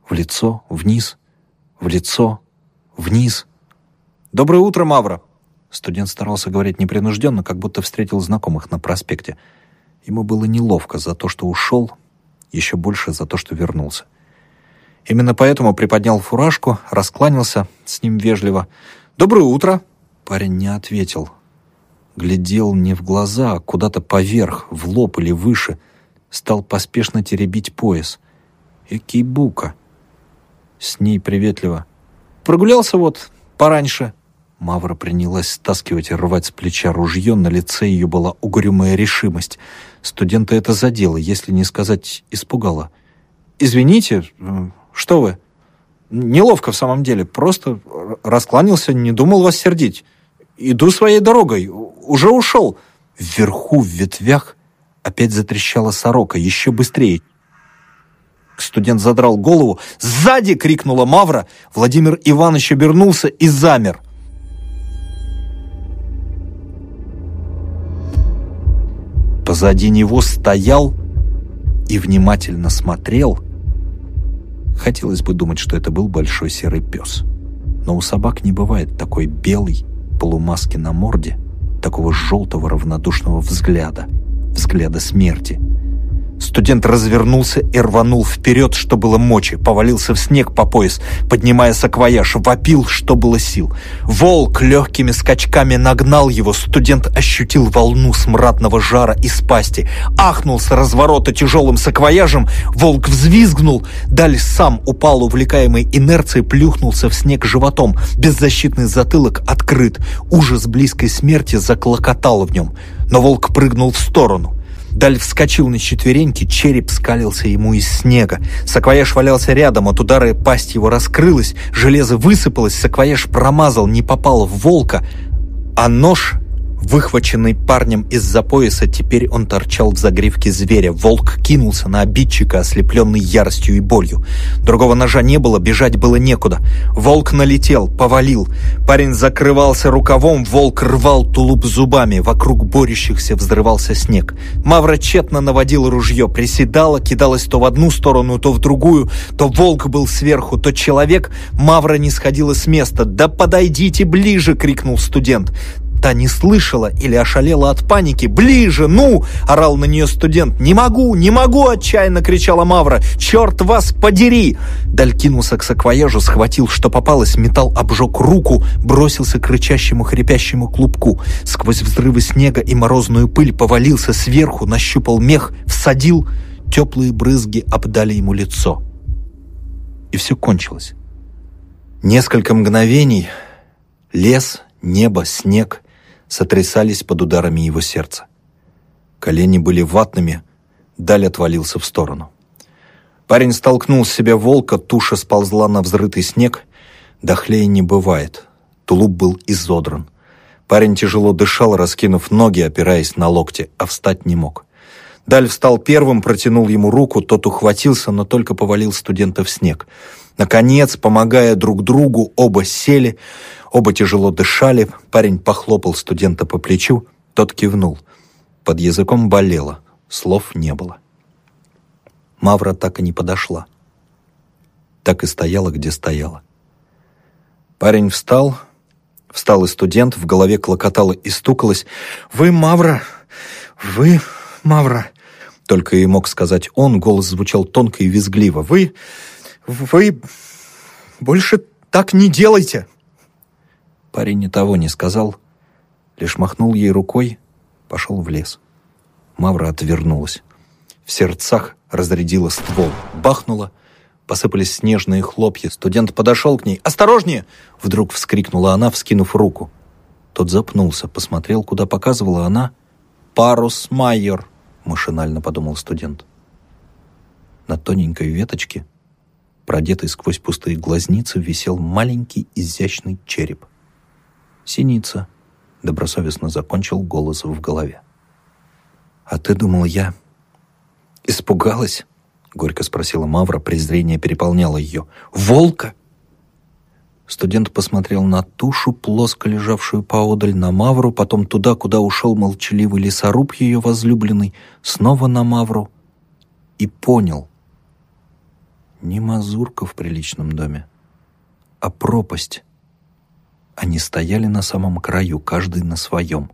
В лицо, вниз, в лицо, вниз. «Доброе утро, Мавра!» Студент старался говорить непринужденно, как будто встретил знакомых на проспекте. Ему было неловко за то, что ушел, еще больше за то, что вернулся. Именно поэтому приподнял фуражку, раскланялся с ним вежливо. «Доброе утро!» Парень не ответил. Глядел не в глаза, а куда-то поверх, в лоб или выше. Стал поспешно теребить пояс. Экий бука. С ней приветливо. «Прогулялся вот пораньше». Мавра принялась стаскивать и рвать с плеча ружье, на лице ее была угрюмая решимость. Студента это задело, если не сказать испугало. «Извините, что вы?» «Неловко в самом деле, просто раскланялся, не думал вас сердить. Иду своей дорогой, уже ушел». Вверху, в ветвях, опять затрещала сорока, еще быстрее. Студент задрал голову. «Сзади!» — крикнула Мавра. Владимир Иванович обернулся и замер. позади него стоял и внимательно смотрел. Хотелось бы думать, что это был большой серый пес. Но у собак не бывает такой белой полумаски на морде, такого желтого равнодушного взгляда, взгляда смерти — Студент развернулся и рванул вперед, что было мочи, повалился в снег по пояс, поднимая саквояж, вопил, что было сил. Волк легкими скачками нагнал его, студент ощутил волну смрадного жара из пасти, ахнул с разворота тяжелым саквояжем, волк взвизгнул, далее сам упал, увлекаемый инерцией, плюхнулся в снег животом, беззащитный затылок открыт, ужас близкой смерти заклокотал в нем, но волк прыгнул в сторону. Даль вскочил на четвереньки, череп скалился ему из снега. Саквояж валялся рядом, от удара пасть его раскрылась, железо высыпалось, саквояж промазал, не попал в волка, а нож Выхваченный парнем из-за пояса, теперь он торчал в загривке зверя. Волк кинулся на обидчика, ослепленный яростью и болью. Другого ножа не было, бежать было некуда. Волк налетел, повалил. Парень закрывался рукавом, волк рвал тулуп зубами. Вокруг борющихся взрывался снег. Мавра тщетно наводила ружье, приседала, кидалась то в одну сторону, то в другую. То волк был сверху, то человек. Мавра не сходила с места. «Да подойдите ближе!» — крикнул студент. Та не слышала или ошалела от паники. «Ближе, ну!» — орал на нее студент. «Не могу, не могу!» — отчаянно кричала Мавра. «Черт вас подери!» Даль кинулся к саквояжу, схватил, что попалось, металл обжег руку, бросился к рычащему хрипящему клубку. Сквозь взрывы снега и морозную пыль повалился сверху, нащупал мех, всадил. Теплые брызги обдали ему лицо. И все кончилось. Несколько мгновений лес, небо, снег сотрясались под ударами его сердца. Колени были ватными, Даль отвалился в сторону. Парень столкнул с себя волка, туша сползла на взрытый снег. Дохлее не бывает. Тулуп был изодран. Парень тяжело дышал, раскинув ноги, опираясь на локти, а встать не мог. Даль встал первым, протянул ему руку, тот ухватился, но только повалил студента в снег. Наконец, помогая друг другу, оба сели, оба тяжело дышали. Парень похлопал студента по плечу, тот кивнул. Под языком болело, слов не было. Мавра так и не подошла. Так и стояла, где стояла. Парень встал, встал и студент, в голове клокотало и стукалось. «Вы, Мавра! Вы, Мавра!» Только и мог сказать он, голос звучал тонко и визгливо. «Вы... вы... больше так не делайте!» Парень ни того не сказал, лишь махнул ей рукой, пошел в лес. Мавра отвернулась. В сердцах разрядила ствол, бахнула, посыпались снежные хлопья. Студент подошел к ней. «Осторожнее!» — вдруг вскрикнула она, вскинув руку. Тот запнулся, посмотрел, куда показывала она. «Парус Майер!» — машинально подумал студент. На тоненькой веточке, продетый сквозь пустые глазницы, висел маленький изящный череп. «Синица», — добросовестно закончил голос в голове. «А ты думал, я...» «Испугалась?» — горько спросила Мавра, презрение переполняло ее. «Волка?» Студент посмотрел на тушу, плоско лежавшую поодаль, на Мавру, потом туда, куда ушел молчаливый лесоруб ее возлюбленный, снова на Мавру, и понял. Не мазурка в приличном доме, а пропасть. Они стояли на самом краю, каждый на своем.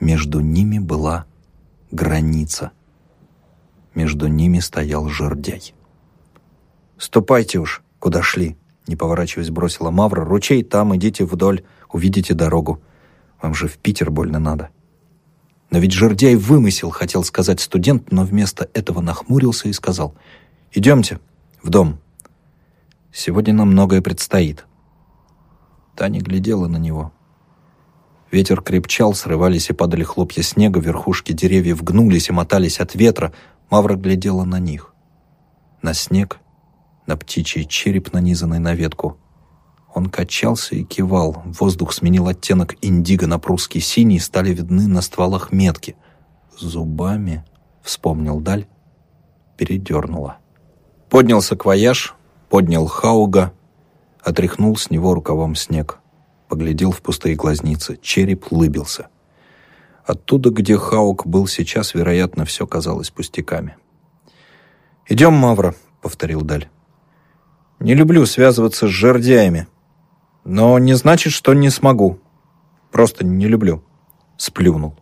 Между ними была граница. Между ними стоял жердяй. «Ступайте уж, куда шли», — не поворачиваясь бросила Мавра. «Ручей там, идите вдоль, увидите дорогу. Вам же в Питер больно надо». Но ведь жердяй вымысел, хотел сказать студент, но вместо этого нахмурился и сказал. «Идемте в дом. Сегодня нам многое предстоит». Таня глядела на него. Ветер крепчал, срывались и падали хлопья снега, верхушки деревьев гнулись и мотались от ветра, Мавра глядела на них. На снег, на птичий череп, нанизанный на ветку. Он качался и кивал. Воздух сменил оттенок индиго на прусский синий, стали видны на стволах метки. «Зубами», — вспомнил Даль, передернула. Поднялся квояж, поднял Хауга, отряхнул с него рукавом снег. Поглядел в пустые глазницы. Череп лыбился. Оттуда, где Хаук был сейчас, вероятно, все казалось пустяками. «Идем, Мавра», — повторил Даль. «Не люблю связываться с жердяями, но не значит, что не смогу. Просто не люблю». Сплюнул.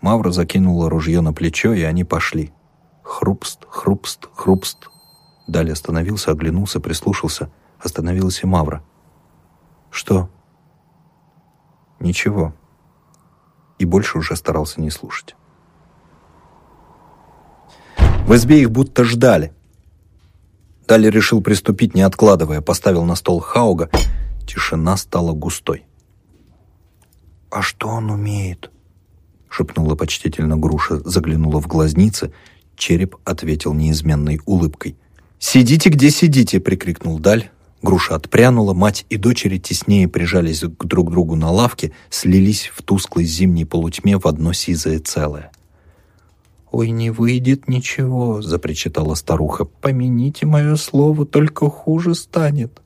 Мавра закинула ружье на плечо, и они пошли. Хрупст, хрупст, хрупст. Даль остановился, оглянулся, прислушался. Остановилась и Мавра. «Что?» «Ничего» и больше уже старался не слушать. В избе их будто ждали. Далее решил приступить, не откладывая, поставил на стол Хауга. Тишина стала густой. «А что он умеет?» — шепнула почтительно груша, заглянула в глазницы. Череп ответил неизменной улыбкой. «Сидите, где сидите!» — прикрикнул Даль, Груша отпрянула, мать и дочери теснее прижались к друг другу на лавке, слились в тусклой зимней полутьме в одно сизое целое. «Ой, не выйдет ничего», — запричитала старуха. «Помяните мое слово, только хуже станет».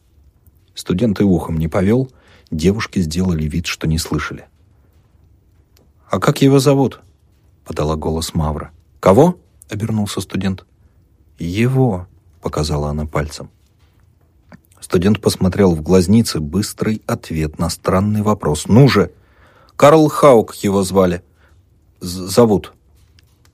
Студент и ухом не повел, девушки сделали вид, что не слышали. «А как его зовут?» — подала голос Мавра. «Кого?» — обернулся студент. «Его», — показала она пальцем. Студент посмотрел в глазницы быстрый ответ на странный вопрос. «Ну же!» Карл Хаук его звали. З зовут».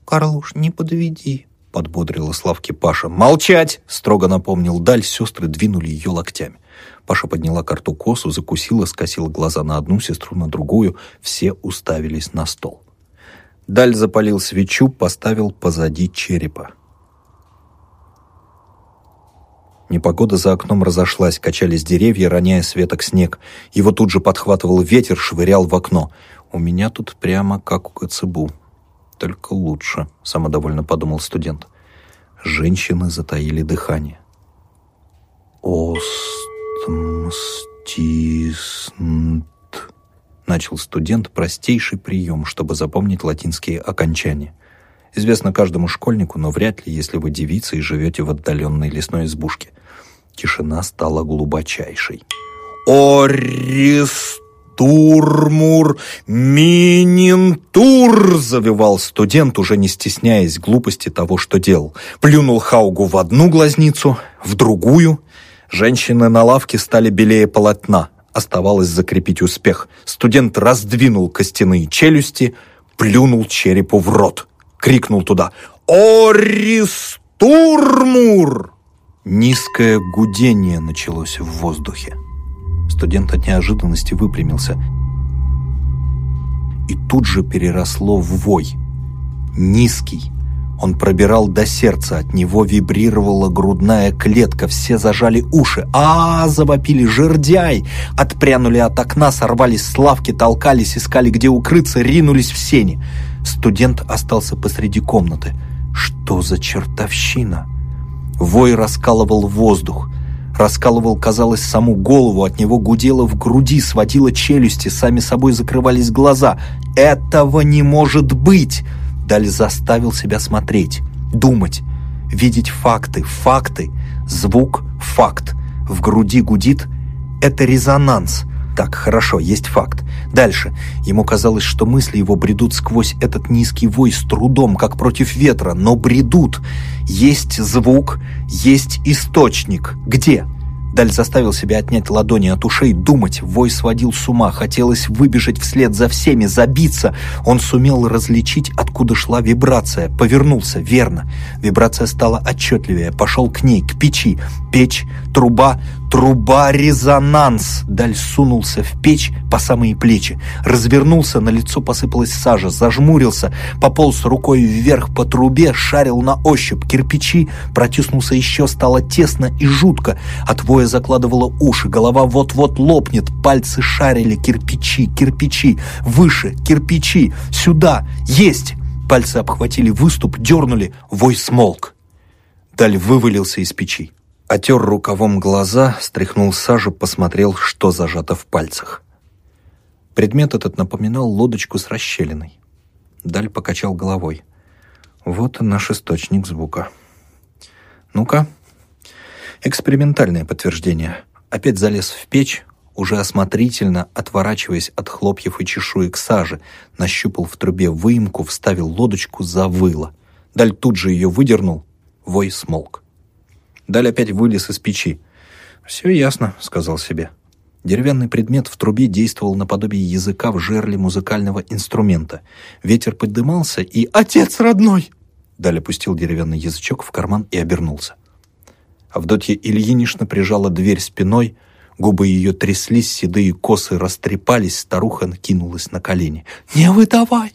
«Карл уж не подведи», — подбодрила Славки Паша. «Молчать!» — строго напомнил Даль. Сестры двинули ее локтями. Паша подняла карту косу, закусила, скосила глаза на одну сестру, на другую. Все уставились на стол. Даль запалил свечу, поставил позади черепа. Непогода за окном разошлась, качались деревья, роняя с веток снег. Его тут же подхватывал ветер, швырял в окно. «У меня тут прямо как у Коцебу. Только лучше», — самодовольно подумал студент. Женщины затаили дыхание. «Остмстиснт», — начал студент простейший прием, чтобы запомнить латинские окончания — Известно каждому школьнику, но вряд ли, если вы девица и живете в отдаленной лесной избушке. Тишина стала глубочайшей. «Ористурмур Мининтур!» — завивал студент, уже не стесняясь глупости того, что делал. Плюнул Хаугу в одну глазницу, в другую. Женщины на лавке стали белее полотна. Оставалось закрепить успех. Студент раздвинул костяные челюсти, плюнул черепу в рот крикнул туда «Ористурмур!» Низкое гудение началось в воздухе. Студент от неожиданности выпрямился. И тут же переросло в вой. Низкий. Он пробирал до сердца, от него вибрировала грудная клетка, все зажали уши. а, -а, -а завопили жердяй! Отпрянули от окна, сорвались с лавки, толкались, искали где укрыться, ринулись в сени. Студент остался посреди комнаты. Что за чертовщина? Вой раскалывал воздух. Раскалывал, казалось, саму голову, от него гудело в груди, сводило челюсти, сами собой закрывались глаза. «Этого не может быть!» Даль заставил себя смотреть, думать, видеть факты, факты, звук, факт. В груди гудит — это резонанс — так, хорошо, есть факт. Дальше. Ему казалось, что мысли его бредут сквозь этот низкий вой с трудом, как против ветра, но бредут. Есть звук, есть источник. Где? Даль заставил себя отнять ладони от ушей, думать. Вой сводил с ума, хотелось выбежать вслед за всеми, забиться. Он сумел различить, откуда шла вибрация. Повернулся, верно. Вибрация стала отчетливее. Пошел к ней, к печи. Печь, труба, Труба-резонанс! Даль сунулся в печь по самые плечи. Развернулся, на лицо посыпалась сажа, зажмурился, пополз рукой вверх по трубе, шарил на ощупь кирпичи, протиснулся еще, стало тесно и жутко. От воя закладывало уши, голова вот-вот лопнет, пальцы шарили кирпичи, кирпичи, выше, кирпичи, сюда, есть! Пальцы обхватили выступ, дернули, вой смолк. Даль вывалился из печи. Отер рукавом глаза, стряхнул сажу, посмотрел, что зажато в пальцах. Предмет этот напоминал лодочку с расщелиной. Даль покачал головой. Вот наш источник звука. Ну-ка. Экспериментальное подтверждение. Опять залез в печь, уже осмотрительно, отворачиваясь от хлопьев и чешуек сажи, нащупал в трубе выемку, вставил лодочку, завыло. Даль тут же ее выдернул, вой смолк. Даль опять вылез из печи. «Все ясно», — сказал себе. Деревянный предмет в трубе действовал наподобие языка в жерле музыкального инструмента. Ветер поддымался и «Отец родной!» Даль опустил деревянный язычок в карман и обернулся. Авдотья Ильинична прижала дверь спиной, губы ее тряслись, седые косы растрепались, старуха кинулась на колени. «Не выдавай!»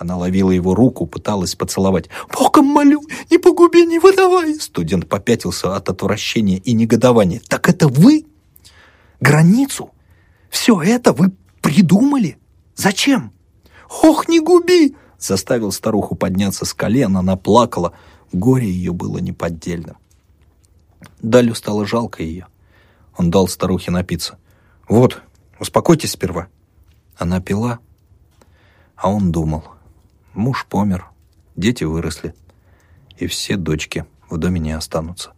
Она ловила его руку, пыталась поцеловать. «Богом молю, не погуби, не выдавай!» Студент попятился от отвращения и негодования. «Так это вы? Границу? Все это вы придумали? Зачем?» «Ох, не губи!» Заставил старуху подняться с колен, она плакала. Горе ее было неподдельным. Далю стало жалко ее. Он дал старухе напиться. «Вот, успокойтесь сперва». Она пила, а он думал — Муж помер, дети выросли, и все дочки в доме не останутся.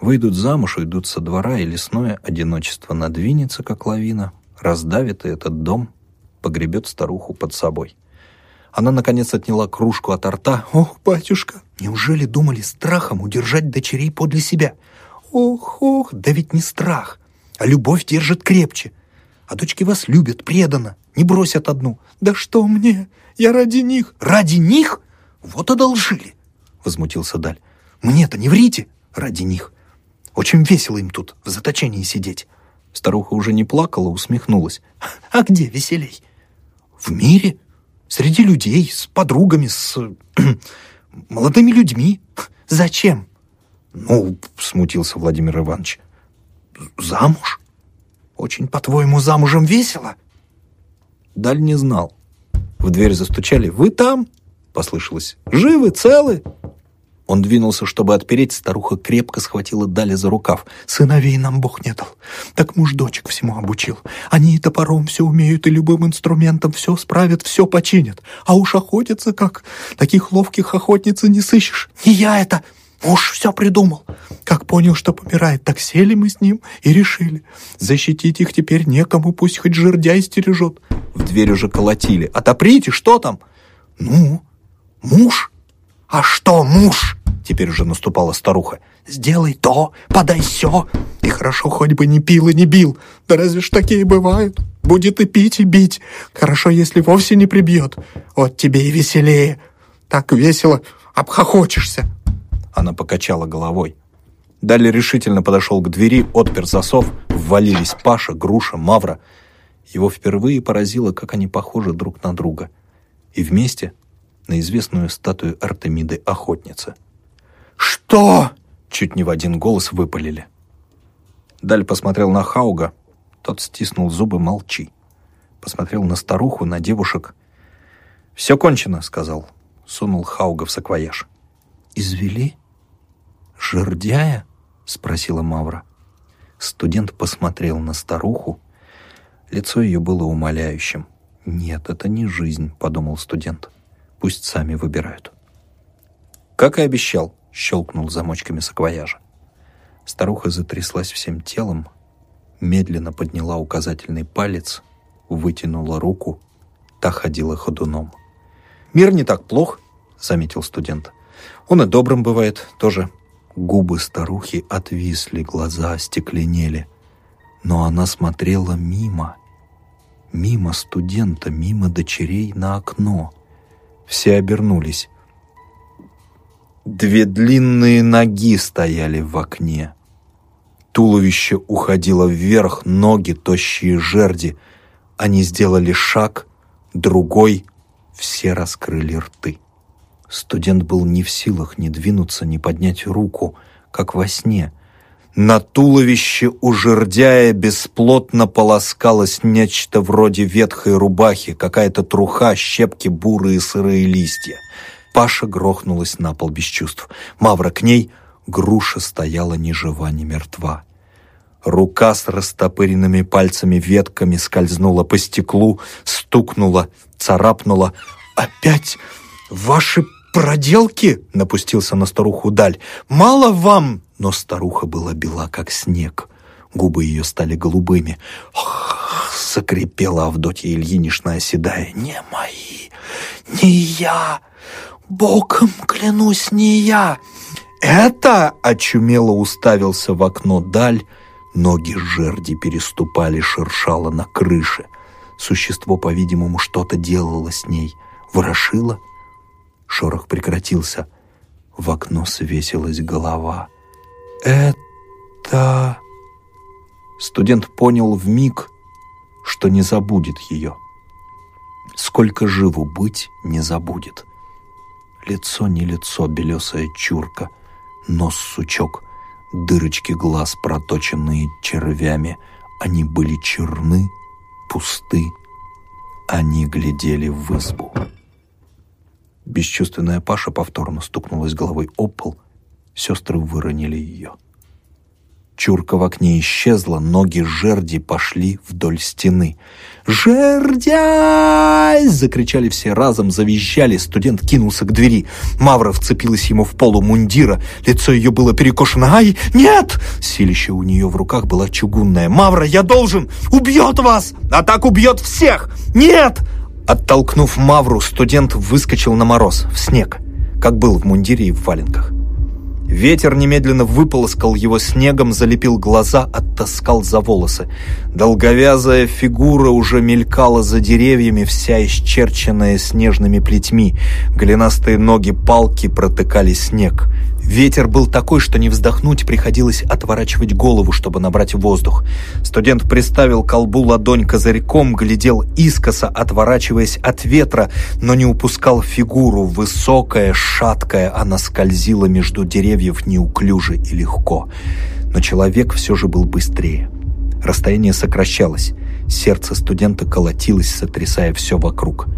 Выйдут замуж, уйдут со двора, и лесное одиночество надвинется, как лавина, раздавит и этот дом, погребет старуху под собой. Она, наконец, отняла кружку от рта. «Ох, батюшка, неужели думали страхом удержать дочерей подле себя? Ох, ох, да ведь не страх, а любовь держит крепче. А дочки вас любят преданно, не бросят одну. Да что мне? Я ради них. Ради них? Вот одолжили, возмутился Даль. Мне-то не врите ради них. Очень весело им тут в заточении сидеть. Старуха уже не плакала, усмехнулась. А где веселей? В мире? Среди людей, с подругами, с молодыми людьми. Зачем? Ну, смутился Владимир Иванович. Замуж? Очень, по-твоему, замужем весело? Даль не знал. В дверь застучали. «Вы там?» — послышалось. «Живы? Целы?» Он двинулся, чтобы отпереть, старуха крепко схватила Даля за рукав. «Сыновей нам Бог не дал. Так муж дочек всему обучил. Они и топором все умеют, и любым инструментом все справят, все починят. А уж охотятся как. Таких ловких охотниц не сыщешь. Не я это, Муж все придумал. Как понял, что помирает, так сели мы с ним и решили. Защитить их теперь некому, пусть хоть жердяй стережет. В дверь уже колотили. «Отоприте, что там?» «Ну, муж?» «А что муж?» Теперь уже наступала старуха. «Сделай то, подай все. И хорошо, хоть бы не пил и не бил. Да разве ж такие бывают? Будет и пить, и бить. Хорошо, если вовсе не прибьет. Вот тебе и веселее. Так весело обхохочешься». Она покачала головой. Далее решительно подошел к двери, отпер засов, ввалились Паша, Груша, Мавра. Его впервые поразило, как они похожи друг на друга. И вместе на известную статую Артемиды-охотницы. «Что?» — чуть не в один голос выпалили. Даль посмотрел на Хауга. Тот стиснул зубы «молчи». Посмотрел на старуху, на девушек. «Все кончено», — сказал. Сунул Хауга в саквояж. «Извели?» «Жердяя?» — спросила Мавра. Студент посмотрел на старуху. Лицо ее было умоляющим. «Нет, это не жизнь», — подумал студент. «Пусть сами выбирают». «Как и обещал», — щелкнул замочками саквояжа. Старуха затряслась всем телом, медленно подняла указательный палец, вытянула руку, та ходила ходуном. «Мир не так плох», — заметил студент. «Он и добрым бывает тоже». Губы старухи отвисли, глаза остекленели. Но она смотрела мимо. Мимо студента, мимо дочерей на окно. Все обернулись. Две длинные ноги стояли в окне. Туловище уходило вверх, ноги, тощие жерди. Они сделали шаг, другой, все раскрыли рты. Студент был не в силах ни двинуться, ни поднять руку, как во сне. На туловище у жердяя бесплотно полоскалось нечто вроде ветхой рубахи, какая-то труха, щепки, бурые сырые листья. Паша грохнулась на пол без чувств. Мавра к ней, груша стояла ни жива, ни мертва. Рука с растопыренными пальцами ветками скользнула по стеклу, стукнула, царапнула. «Опять ваши проделки?» — напустился на старуху Даль. «Мало вам!» Но старуха была бела, как снег. Губы ее стали голубыми. «Ох!» — закрепела Авдотья Ильинична, оседая. «Не мои! Не я! Богом клянусь, не я!» «Это!» — очумело уставился в окно Даль. Ноги жерди переступали, шершало на крыше. Существо, по-видимому, что-то делало с ней. Ворошило — Шорох прекратился. В окно свесилась голова. «Это...» Студент понял в миг, что не забудет ее. Сколько живу быть, не забудет. Лицо не лицо, белесая чурка, нос сучок, дырочки глаз, проточенные червями. Они были черны, пусты. Они глядели в избу. Бесчувственная Паша повторно стукнулась головой об пол. Сестры выронили ее. Чурка в окне исчезла, ноги жерди пошли вдоль стены. «Жердяй!» — закричали все разом, завизжали. Студент кинулся к двери. Мавра вцепилась ему в полу мундира. Лицо ее было перекошено. «Ай, нет!» Силище у нее в руках было чугунное. «Мавра, я должен! Убьет вас! А так убьет всех! Нет!» Оттолкнув Мавру, студент выскочил на мороз, в снег, как был в мундире и в валенках. Ветер немедленно выполоскал его снегом, залепил глаза, оттаскал за волосы. Долговязая фигура уже мелькала за деревьями, вся исчерченная снежными плетьми. Голенастые ноги палки протыкали снег. Ветер был такой, что не вздохнуть приходилось отворачивать голову, чтобы набрать воздух. Студент приставил колбу ладонь козырьком, глядел искоса, отворачиваясь от ветра, но не упускал фигуру. Высокая, шаткая, она скользила между деревьев неуклюже и легко. Но человек все же был быстрее. Расстояние сокращалось. Сердце студента колотилось, сотрясая все вокруг.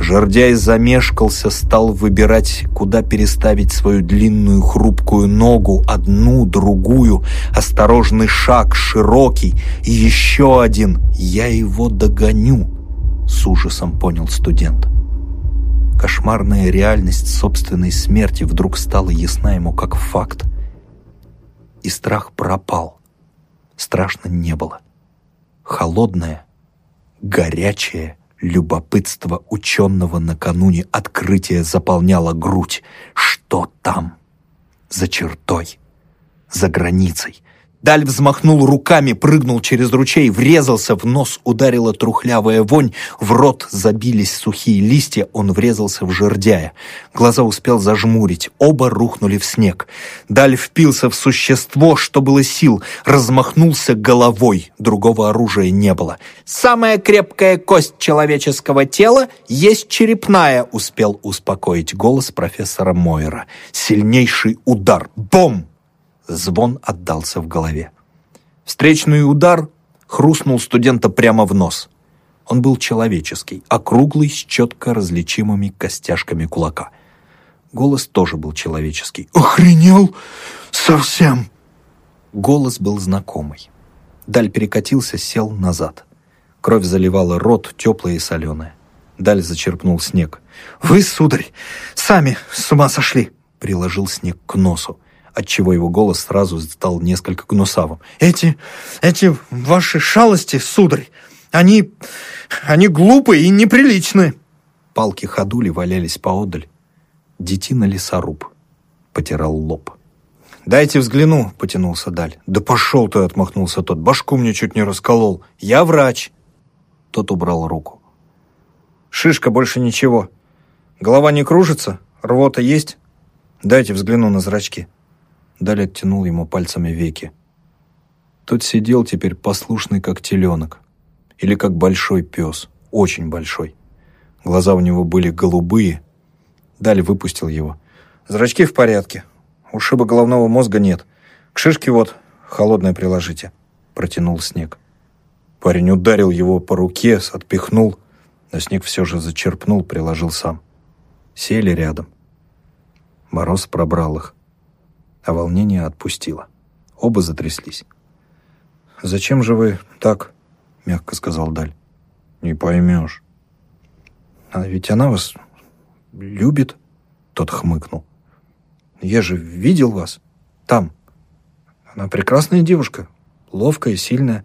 Жердяй замешкался, стал выбирать, куда переставить свою длинную хрупкую ногу, одну, другую, осторожный шаг, широкий, и еще один «Я его догоню», — с ужасом понял студент. Кошмарная реальность собственной смерти вдруг стала ясна ему как факт. И страх пропал. Страшно не было. Холодное, горячее, Любопытство ученого накануне открытия заполняло грудь. Что там? За чертой? За границей? Даль взмахнул руками, прыгнул через ручей, врезался в нос, ударила трухлявая вонь, в рот забились сухие листья, он врезался в жердяя. Глаза успел зажмурить, оба рухнули в снег. Даль впился в существо, что было сил, размахнулся головой, другого оружия не было. «Самая крепкая кость человеческого тела есть черепная», успел успокоить голос профессора Мойера. Сильнейший удар. Бом! Звон отдался в голове. Встречный удар хрустнул студента прямо в нос. Он был человеческий, округлый, с четко различимыми костяшками кулака. Голос тоже был человеческий. «Охренел? Совсем!» Голос был знакомый. Даль перекатился, сел назад. Кровь заливала рот, теплая и соленая. Даль зачерпнул снег. «Вы, сударь, сами с ума сошли!» Приложил снег к носу отчего его голос сразу стал несколько гнусавым. «Эти... эти ваши шалости, сударь, они... они глупые и неприличные!» Палки ходули валялись поодаль. Детина лесоруб потирал лоб. «Дайте взгляну», — потянулся Даль. «Да пошел ты!» — отмахнулся тот. «Башку мне чуть не расколол. Я врач!» Тот убрал руку. «Шишка, больше ничего. Голова не кружится? Рвота есть? Дайте взгляну на зрачки». Даль оттянул ему пальцами веки. Тот сидел теперь послушный, как теленок. Или как большой пес, очень большой. Глаза у него были голубые. Даль выпустил его. «Зрачки в порядке. Ушиба головного мозга нет. К шишке вот, холодное приложите». Протянул снег. Парень ударил его по руке, отпихнул, но снег все же зачерпнул, приложил сам. Сели рядом. Мороз пробрал их а волнение отпустило. Оба затряслись. «Зачем же вы так?» — мягко сказал Даль. «Не поймешь». «А ведь она вас любит?» — тот хмыкнул. «Я же видел вас там. Она прекрасная девушка, ловкая, сильная.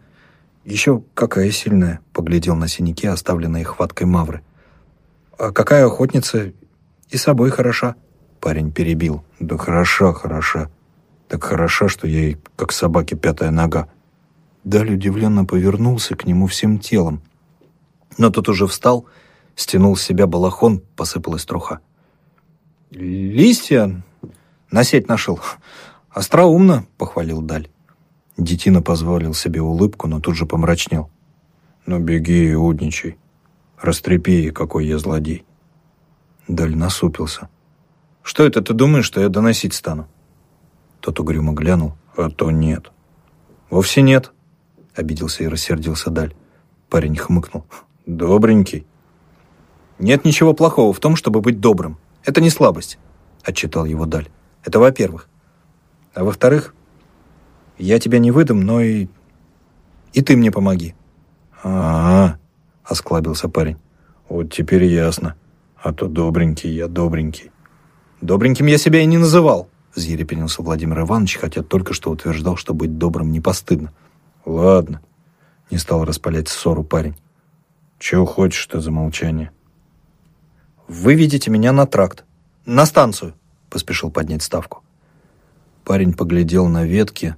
Еще какая сильная!» — поглядел на синяки, оставленные хваткой Мавры. «А какая охотница и собой хороша!» Парень перебил. «Да хороша, хороша. Так хороша, что ей, как собаке, пятая нога». Даль удивленно повернулся к нему всем телом. Но тот уже встал, стянул с себя балахон, посыпалась труха. «Листья на сеть нашел. Остроумно», — похвалил Даль. Детина позволил себе улыбку, но тут же помрачнел. «Ну беги и удничай. Растрепи, какой я злодей». Даль насупился. Что это ты думаешь, что я доносить стану?» Тот угрюмо глянул, а то нет. «Вовсе нет», — обиделся и рассердился Даль. Парень хмыкнул. «Добренький». «Нет ничего плохого в том, чтобы быть добрым. Это не слабость», — отчитал его Даль. «Это во-первых. А во-вторых, я тебя не выдам, но и... и ты мне помоги». «А-а-а», — осклабился парень. «Вот теперь ясно. А то добренький я, добренький». «Добреньким я себя и не называл», — взъерепенился Владимир Иванович, хотя только что утверждал, что быть добрым не постыдно. «Ладно», — не стал распалять ссору парень. «Чего хочешь ты за молчание?» «Вы видите меня на тракт. На станцию», — поспешил поднять ставку. Парень поглядел на ветки,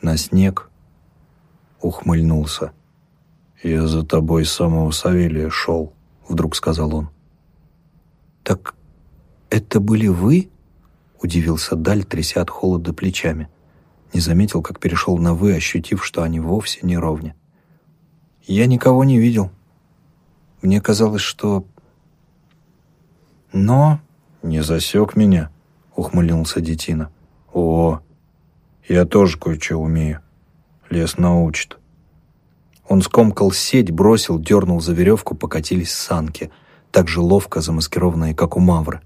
на снег, ухмыльнулся. «Я за тобой с самого Савелия шел», — вдруг сказал он. «Так это были вы?» — удивился Даль, тряся от холода плечами. Не заметил, как перешел на «вы», ощутив, что они вовсе не ровня. «Я никого не видел. Мне казалось, что...» «Но...» «Не засек меня», — ухмыльнулся детина. «О, я тоже кое-что умею. Лес научит». Он скомкал сеть, бросил, дернул за веревку, покатились санки, так же ловко замаскированные, как у Мавры.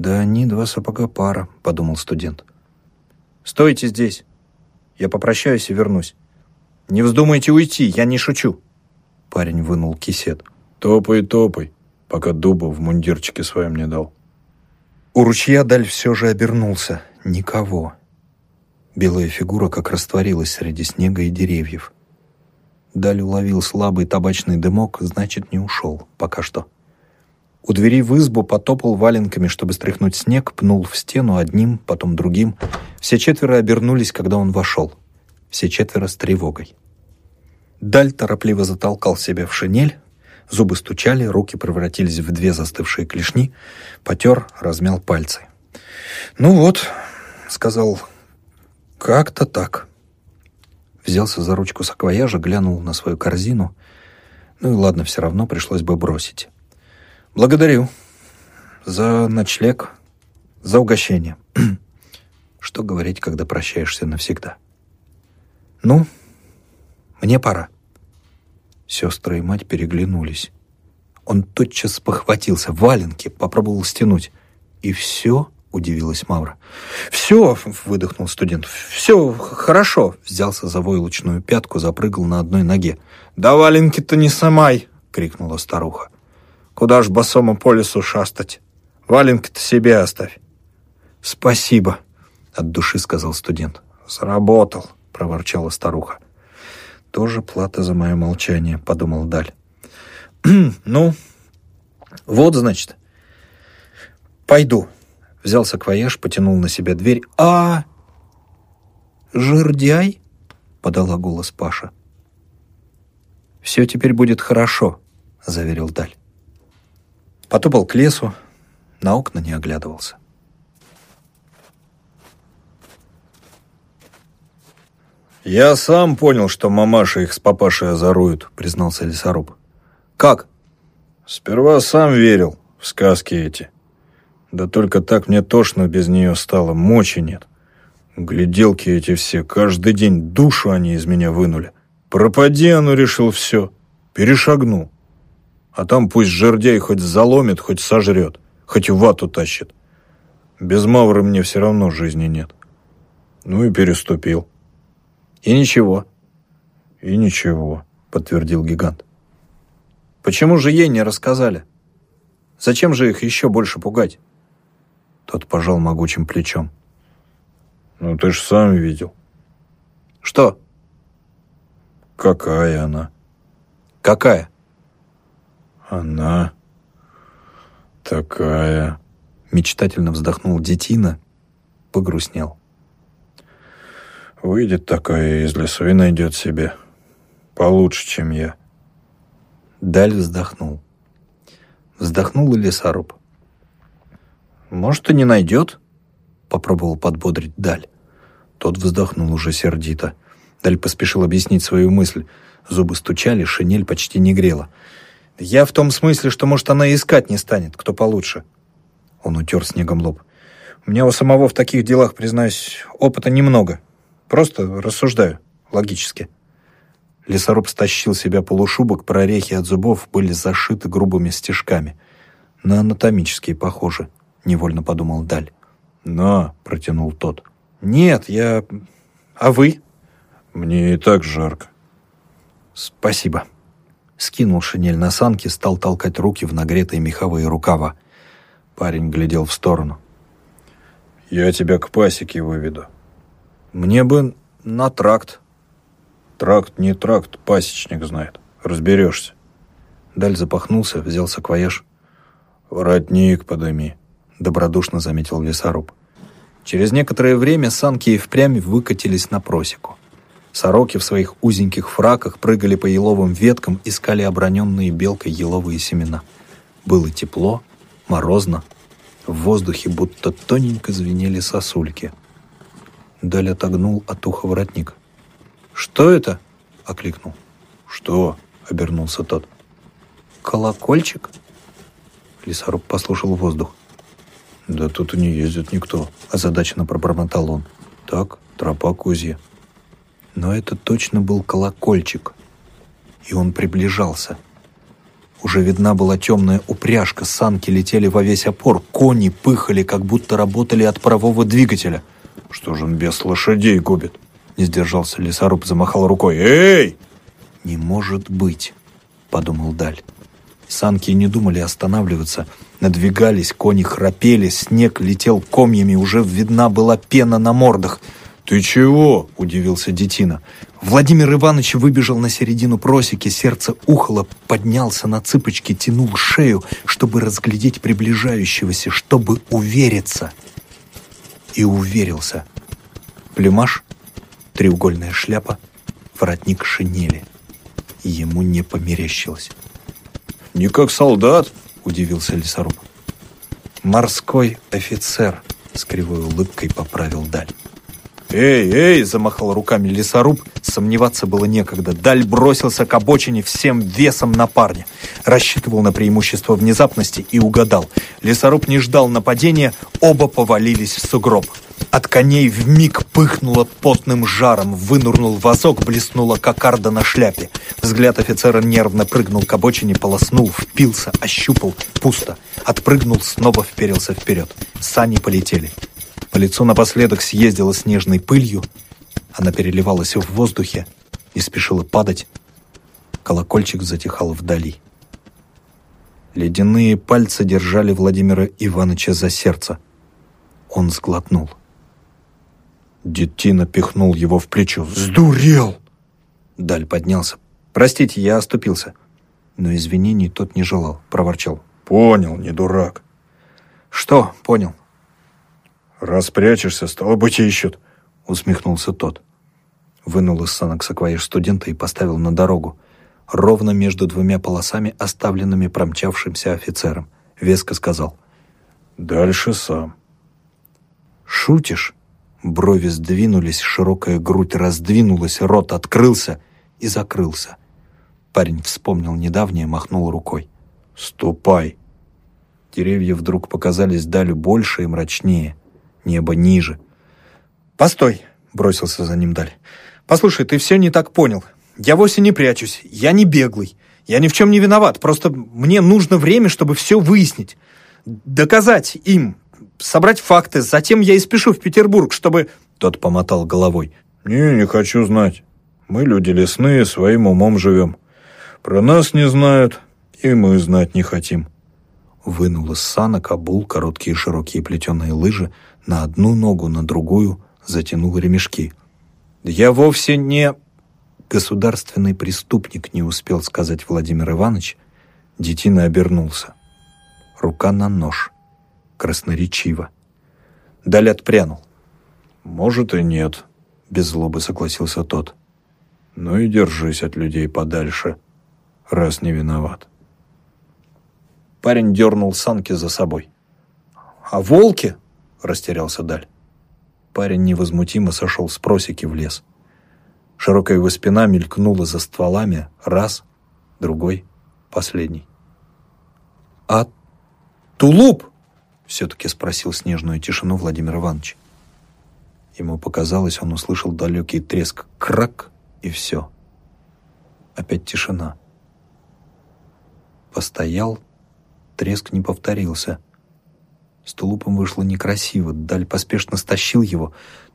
«Да они два сапога пара», — подумал студент. «Стойте здесь. Я попрощаюсь и вернусь. Не вздумайте уйти, я не шучу». Парень вынул кисет. «Топай, топай, пока дуба в мундирчике своем не дал». У ручья Даль все же обернулся. Никого. Белая фигура как растворилась среди снега и деревьев. Даль уловил слабый табачный дымок, значит, не ушел. Пока что. У двери в избу потопал валенками, чтобы стряхнуть снег, пнул в стену одним, потом другим. Все четверо обернулись, когда он вошел. Все четверо с тревогой. Даль торопливо затолкал себя в шинель, Зубы стучали, руки превратились в две застывшие клешни. Потер, размял пальцы. «Ну вот», — сказал, — «как-то так». Взялся за ручку саквояжа, глянул на свою корзину. Ну и ладно, все равно пришлось бы бросить. «Благодарю. За ночлег, за угощение. Что говорить, когда прощаешься навсегда? Ну, мне пора». Сестры и мать переглянулись. Он тотчас похватился, валенки, попробовал стянуть. «И все?» — удивилась Мавра. «Все!» — выдохнул студент. «Все хорошо!» — взялся за войлочную пятку, запрыгал на одной ноге. «Да валенки-то не самай!» — крикнула старуха. «Куда ж босому по лесу шастать? Валенки-то себе оставь!» «Спасибо!» — от души сказал студент. «Сработал!» — проворчала старуха. «Тоже плата за мое молчание», — подумал Даль. «Ну, вот, значит. Пойду». Взял саквояж, потянул на себя дверь. «А... жердяй?» — подала голос Паша. «Все теперь будет хорошо», — заверил Даль. Потопал к лесу, на окна не оглядывался. «Я сам понял, что мамаша их с папашей озоруют», — признался лесоруб. «Как?» «Сперва сам верил в сказки эти. Да только так мне тошно без нее стало, мочи нет. Гляделки эти все, каждый день душу они из меня вынули. Пропади, оно решил все. Перешагну. А там пусть жердяй хоть заломит, хоть сожрет, хоть вату тащит. Без Мавры мне все равно жизни нет. Ну и переступил. «И ничего». «И ничего», — подтвердил гигант. «Почему же ей не рассказали? Зачем же их еще больше пугать?» Тот пожал могучим плечом. «Ну, ты ж сам видел». «Что?» «Какая она?» «Какая?» «Она такая...» Мечтательно вздохнул детина, погрустнел. Выйдет такая из лесу и найдет себе. Получше, чем я. Даль вздохнул. Вздохнул и лесоруб. «Может, и не найдет?» Попробовал подбодрить Даль. Тот вздохнул уже сердито. Даль поспешил объяснить свою мысль. Зубы стучали, шинель почти не грела. «Я в том смысле, что, может, она искать не станет, кто получше». Он утер снегом лоб. «У меня у самого в таких делах, признаюсь, опыта немного. Просто рассуждаю, логически. Лесоруб стащил себя полушубок, прорехи от зубов были зашиты грубыми стежками. На анатомические похожи, невольно подумал Даль. «На», — протянул тот. «Нет, я... А вы?» «Мне и так жарко». «Спасибо». Скинул шинель на санки, стал толкать руки в нагретые меховые рукава. Парень глядел в сторону. «Я тебя к пасеке выведу», мне бы на тракт. Тракт не тракт, пасечник знает. Разберешься. Даль запахнулся, взял саквояж. «Воротник подыми», — добродушно заметил лесоруб. Через некоторое время санки и впрямь выкатились на просеку. Сороки в своих узеньких фраках прыгали по еловым веткам, искали оброненные белкой еловые семена. Было тепло, морозно, в воздухе будто тоненько звенели сосульки. Даль отогнул от уха воротник. «Что это?» — окликнул. «Что?» — обернулся тот. «Колокольчик?» Лесоруб послушал воздух. «Да тут и не ездит никто», — озадаченно пробормотал он. «Так, тропа кузья». Но это точно был колокольчик. И он приближался. Уже видна была темная упряжка, санки летели во весь опор, кони пыхали, как будто работали от парового двигателя. «Что же он без лошадей губит?» Не сдержался лесоруб, замахал рукой. «Эй!» «Не может быть!» — подумал Даль. Санки не думали останавливаться. Надвигались, кони храпели, снег летел комьями, уже видна была пена на мордах. «Ты чего?» — удивился Детина. Владимир Иванович выбежал на середину просеки, сердце ухало, поднялся на цыпочки, тянул шею, чтобы разглядеть приближающегося, чтобы увериться. И уверился. Плюмаж, треугольная шляпа, воротник шинели. Ему не померещилось. «Не как солдат», — удивился лесоруб. «Морской офицер», — с кривой улыбкой поправил Даль. «Эй, эй!» – замахал руками лесоруб. Сомневаться было некогда. Даль бросился к обочине всем весом на парня. Рассчитывал на преимущество внезапности и угадал. Лесоруб не ждал нападения, оба повалились в сугроб. От коней вмиг пыхнуло потным жаром, вынурнул вазок, блеснула кокарда на шляпе. Взгляд офицера нервно прыгнул к обочине, полоснул, впился, ощупал. Пусто. Отпрыгнул, снова вперился вперед. Сани полетели. По лицу напоследок съездила снежной пылью. Она переливалась в воздухе и спешила падать. Колокольчик затихал вдали. Ледяные пальцы держали Владимира Ивановича за сердце. Он сглотнул. Детина пихнул его в плечо. «Сдурел!» Даль поднялся. «Простите, я оступился». Но извинений тот не желал, проворчал. «Понял, не дурак». «Что понял?» «Распрячешься, стало быть, ищут», — усмехнулся тот. Вынул из санок саквояж студента и поставил на дорогу, ровно между двумя полосами, оставленными промчавшимся офицером. Веско сказал. «Дальше сам». «Шутишь?» Брови сдвинулись, широкая грудь раздвинулась, рот открылся и закрылся. Парень вспомнил недавнее, махнул рукой. «Ступай!» Деревья вдруг показались Далю больше и мрачнее небо ниже. «Постой!» — бросился за ним Даль. «Послушай, ты все не так понял. Я вовсе не прячусь, я не беглый. Я ни в чем не виноват, просто мне нужно время, чтобы все выяснить. Доказать им, собрать факты, затем я и спешу в Петербург, чтобы...» Тот помотал головой. «Не, не хочу знать. Мы люди лесные, своим умом живем. Про нас не знают, и мы знать не хотим». Вынул из санок обул короткие широкие плетеные лыжи, на одну ногу, на другую, затянул ремешки. «Я вовсе не...» Государственный преступник не успел сказать Владимир Иванович. Детина обернулся. Рука на нож. Красноречиво. Даль отпрянул. «Может и нет», — без злобы согласился тот. «Ну и держись от людей подальше, раз не виноват». Парень дернул санки за собой. «А волки?» — растерялся Даль. Парень невозмутимо сошел с просеки в лес. Широкая его спина мелькнула за стволами раз, другой, последний. «А тулуп?» — все-таки спросил снежную тишину Владимир Иванович. Ему показалось, он услышал далекий треск «крак» и все. Опять тишина. Постоял, треск не повторился — с тулупом вышло некрасиво. Даль поспешно стащил его.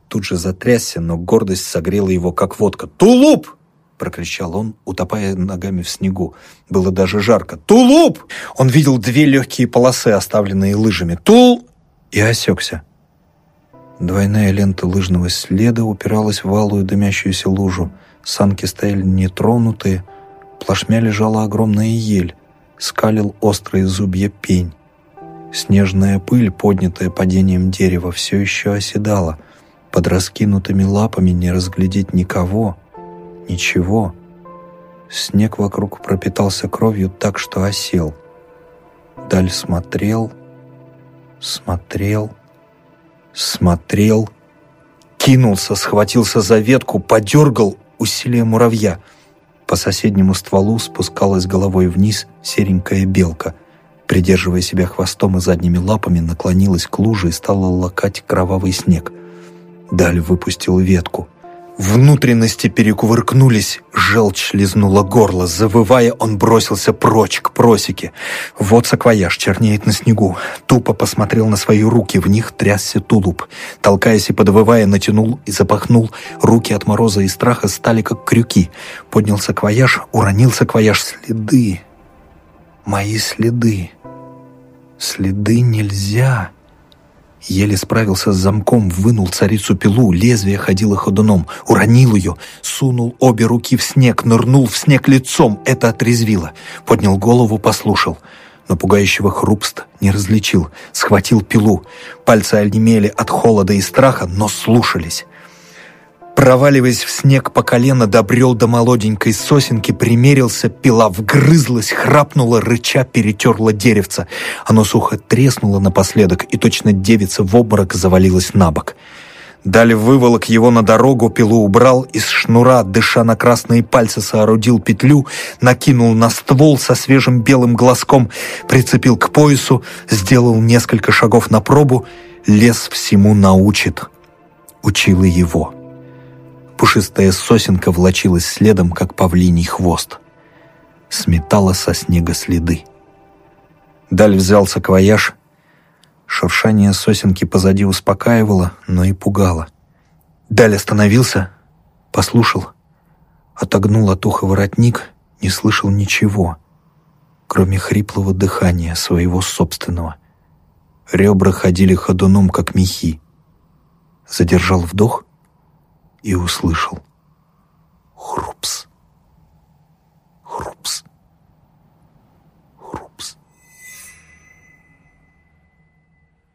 Тут же затрясся, но гордость согрела его, как водка. «Тулуп!» — прокричал он, утопая ногами в снегу. Было даже жарко. «Тулуп!» Он видел две легкие полосы, оставленные лыжами. «Тул!» И осекся. Двойная лента лыжного следа упиралась в валую дымящуюся лужу. Санки стояли нетронутые. Плашмя лежала огромная ель. Скалил острые зубья пень. Снежная пыль, поднятая падением дерева, все еще оседала. Под раскинутыми лапами не разглядеть никого, ничего. Снег вокруг пропитался кровью так, что осел. Даль смотрел, смотрел, смотрел, кинулся, схватился за ветку, подергал усилие муравья. По соседнему стволу спускалась головой вниз серенькая белка. Придерживая себя хвостом и задними лапами, наклонилась к луже и стала лакать кровавый снег. Даль выпустил ветку. Внутренности перекувыркнулись, желчь лизнула горло. Завывая, он бросился прочь к просеке. Вот саквояж чернеет на снегу. Тупо посмотрел на свои руки, в них трясся тулуп. Толкаясь и подвывая, натянул и запахнул. Руки от мороза и страха стали как крюки. Поднял саквояж, уронил саквояж. Следы. Мои следы. Следы нельзя. Еле справился с замком, вынул царицу пилу, лезвие ходило ходуном, уронил ее, сунул обе руки в снег, нырнул в снег лицом, это отрезвило. Поднял голову, послушал. Но пугающего хрупста не различил, схватил пилу. Пальцы онемели от холода и страха, но слушались. Проваливаясь в снег по колено, добрел до молоденькой сосенки, примерился, пила вгрызлась, храпнула, рыча, перетерла деревца. Оно сухо треснуло напоследок, и точно девица в обморок завалилась на бок. Даль выволок его на дорогу, пилу убрал, из шнура, дыша на красные пальцы, соорудил петлю, накинул на ствол со свежим белым глазком, прицепил к поясу, сделал несколько шагов на пробу, лес всему научит. Учила его. Пушистая сосенка влочилась следом, как павлиний хвост. Сметала со снега следы. Даль взял саквояж. Шуршание сосенки позади успокаивало, но и пугало. Даль остановился, послушал, отогнул от уха воротник, не слышал ничего, кроме хриплого дыхания своего собственного. Ребра ходили ходуном, как мехи. Задержал вдох — и услышал хрупс, хрупс.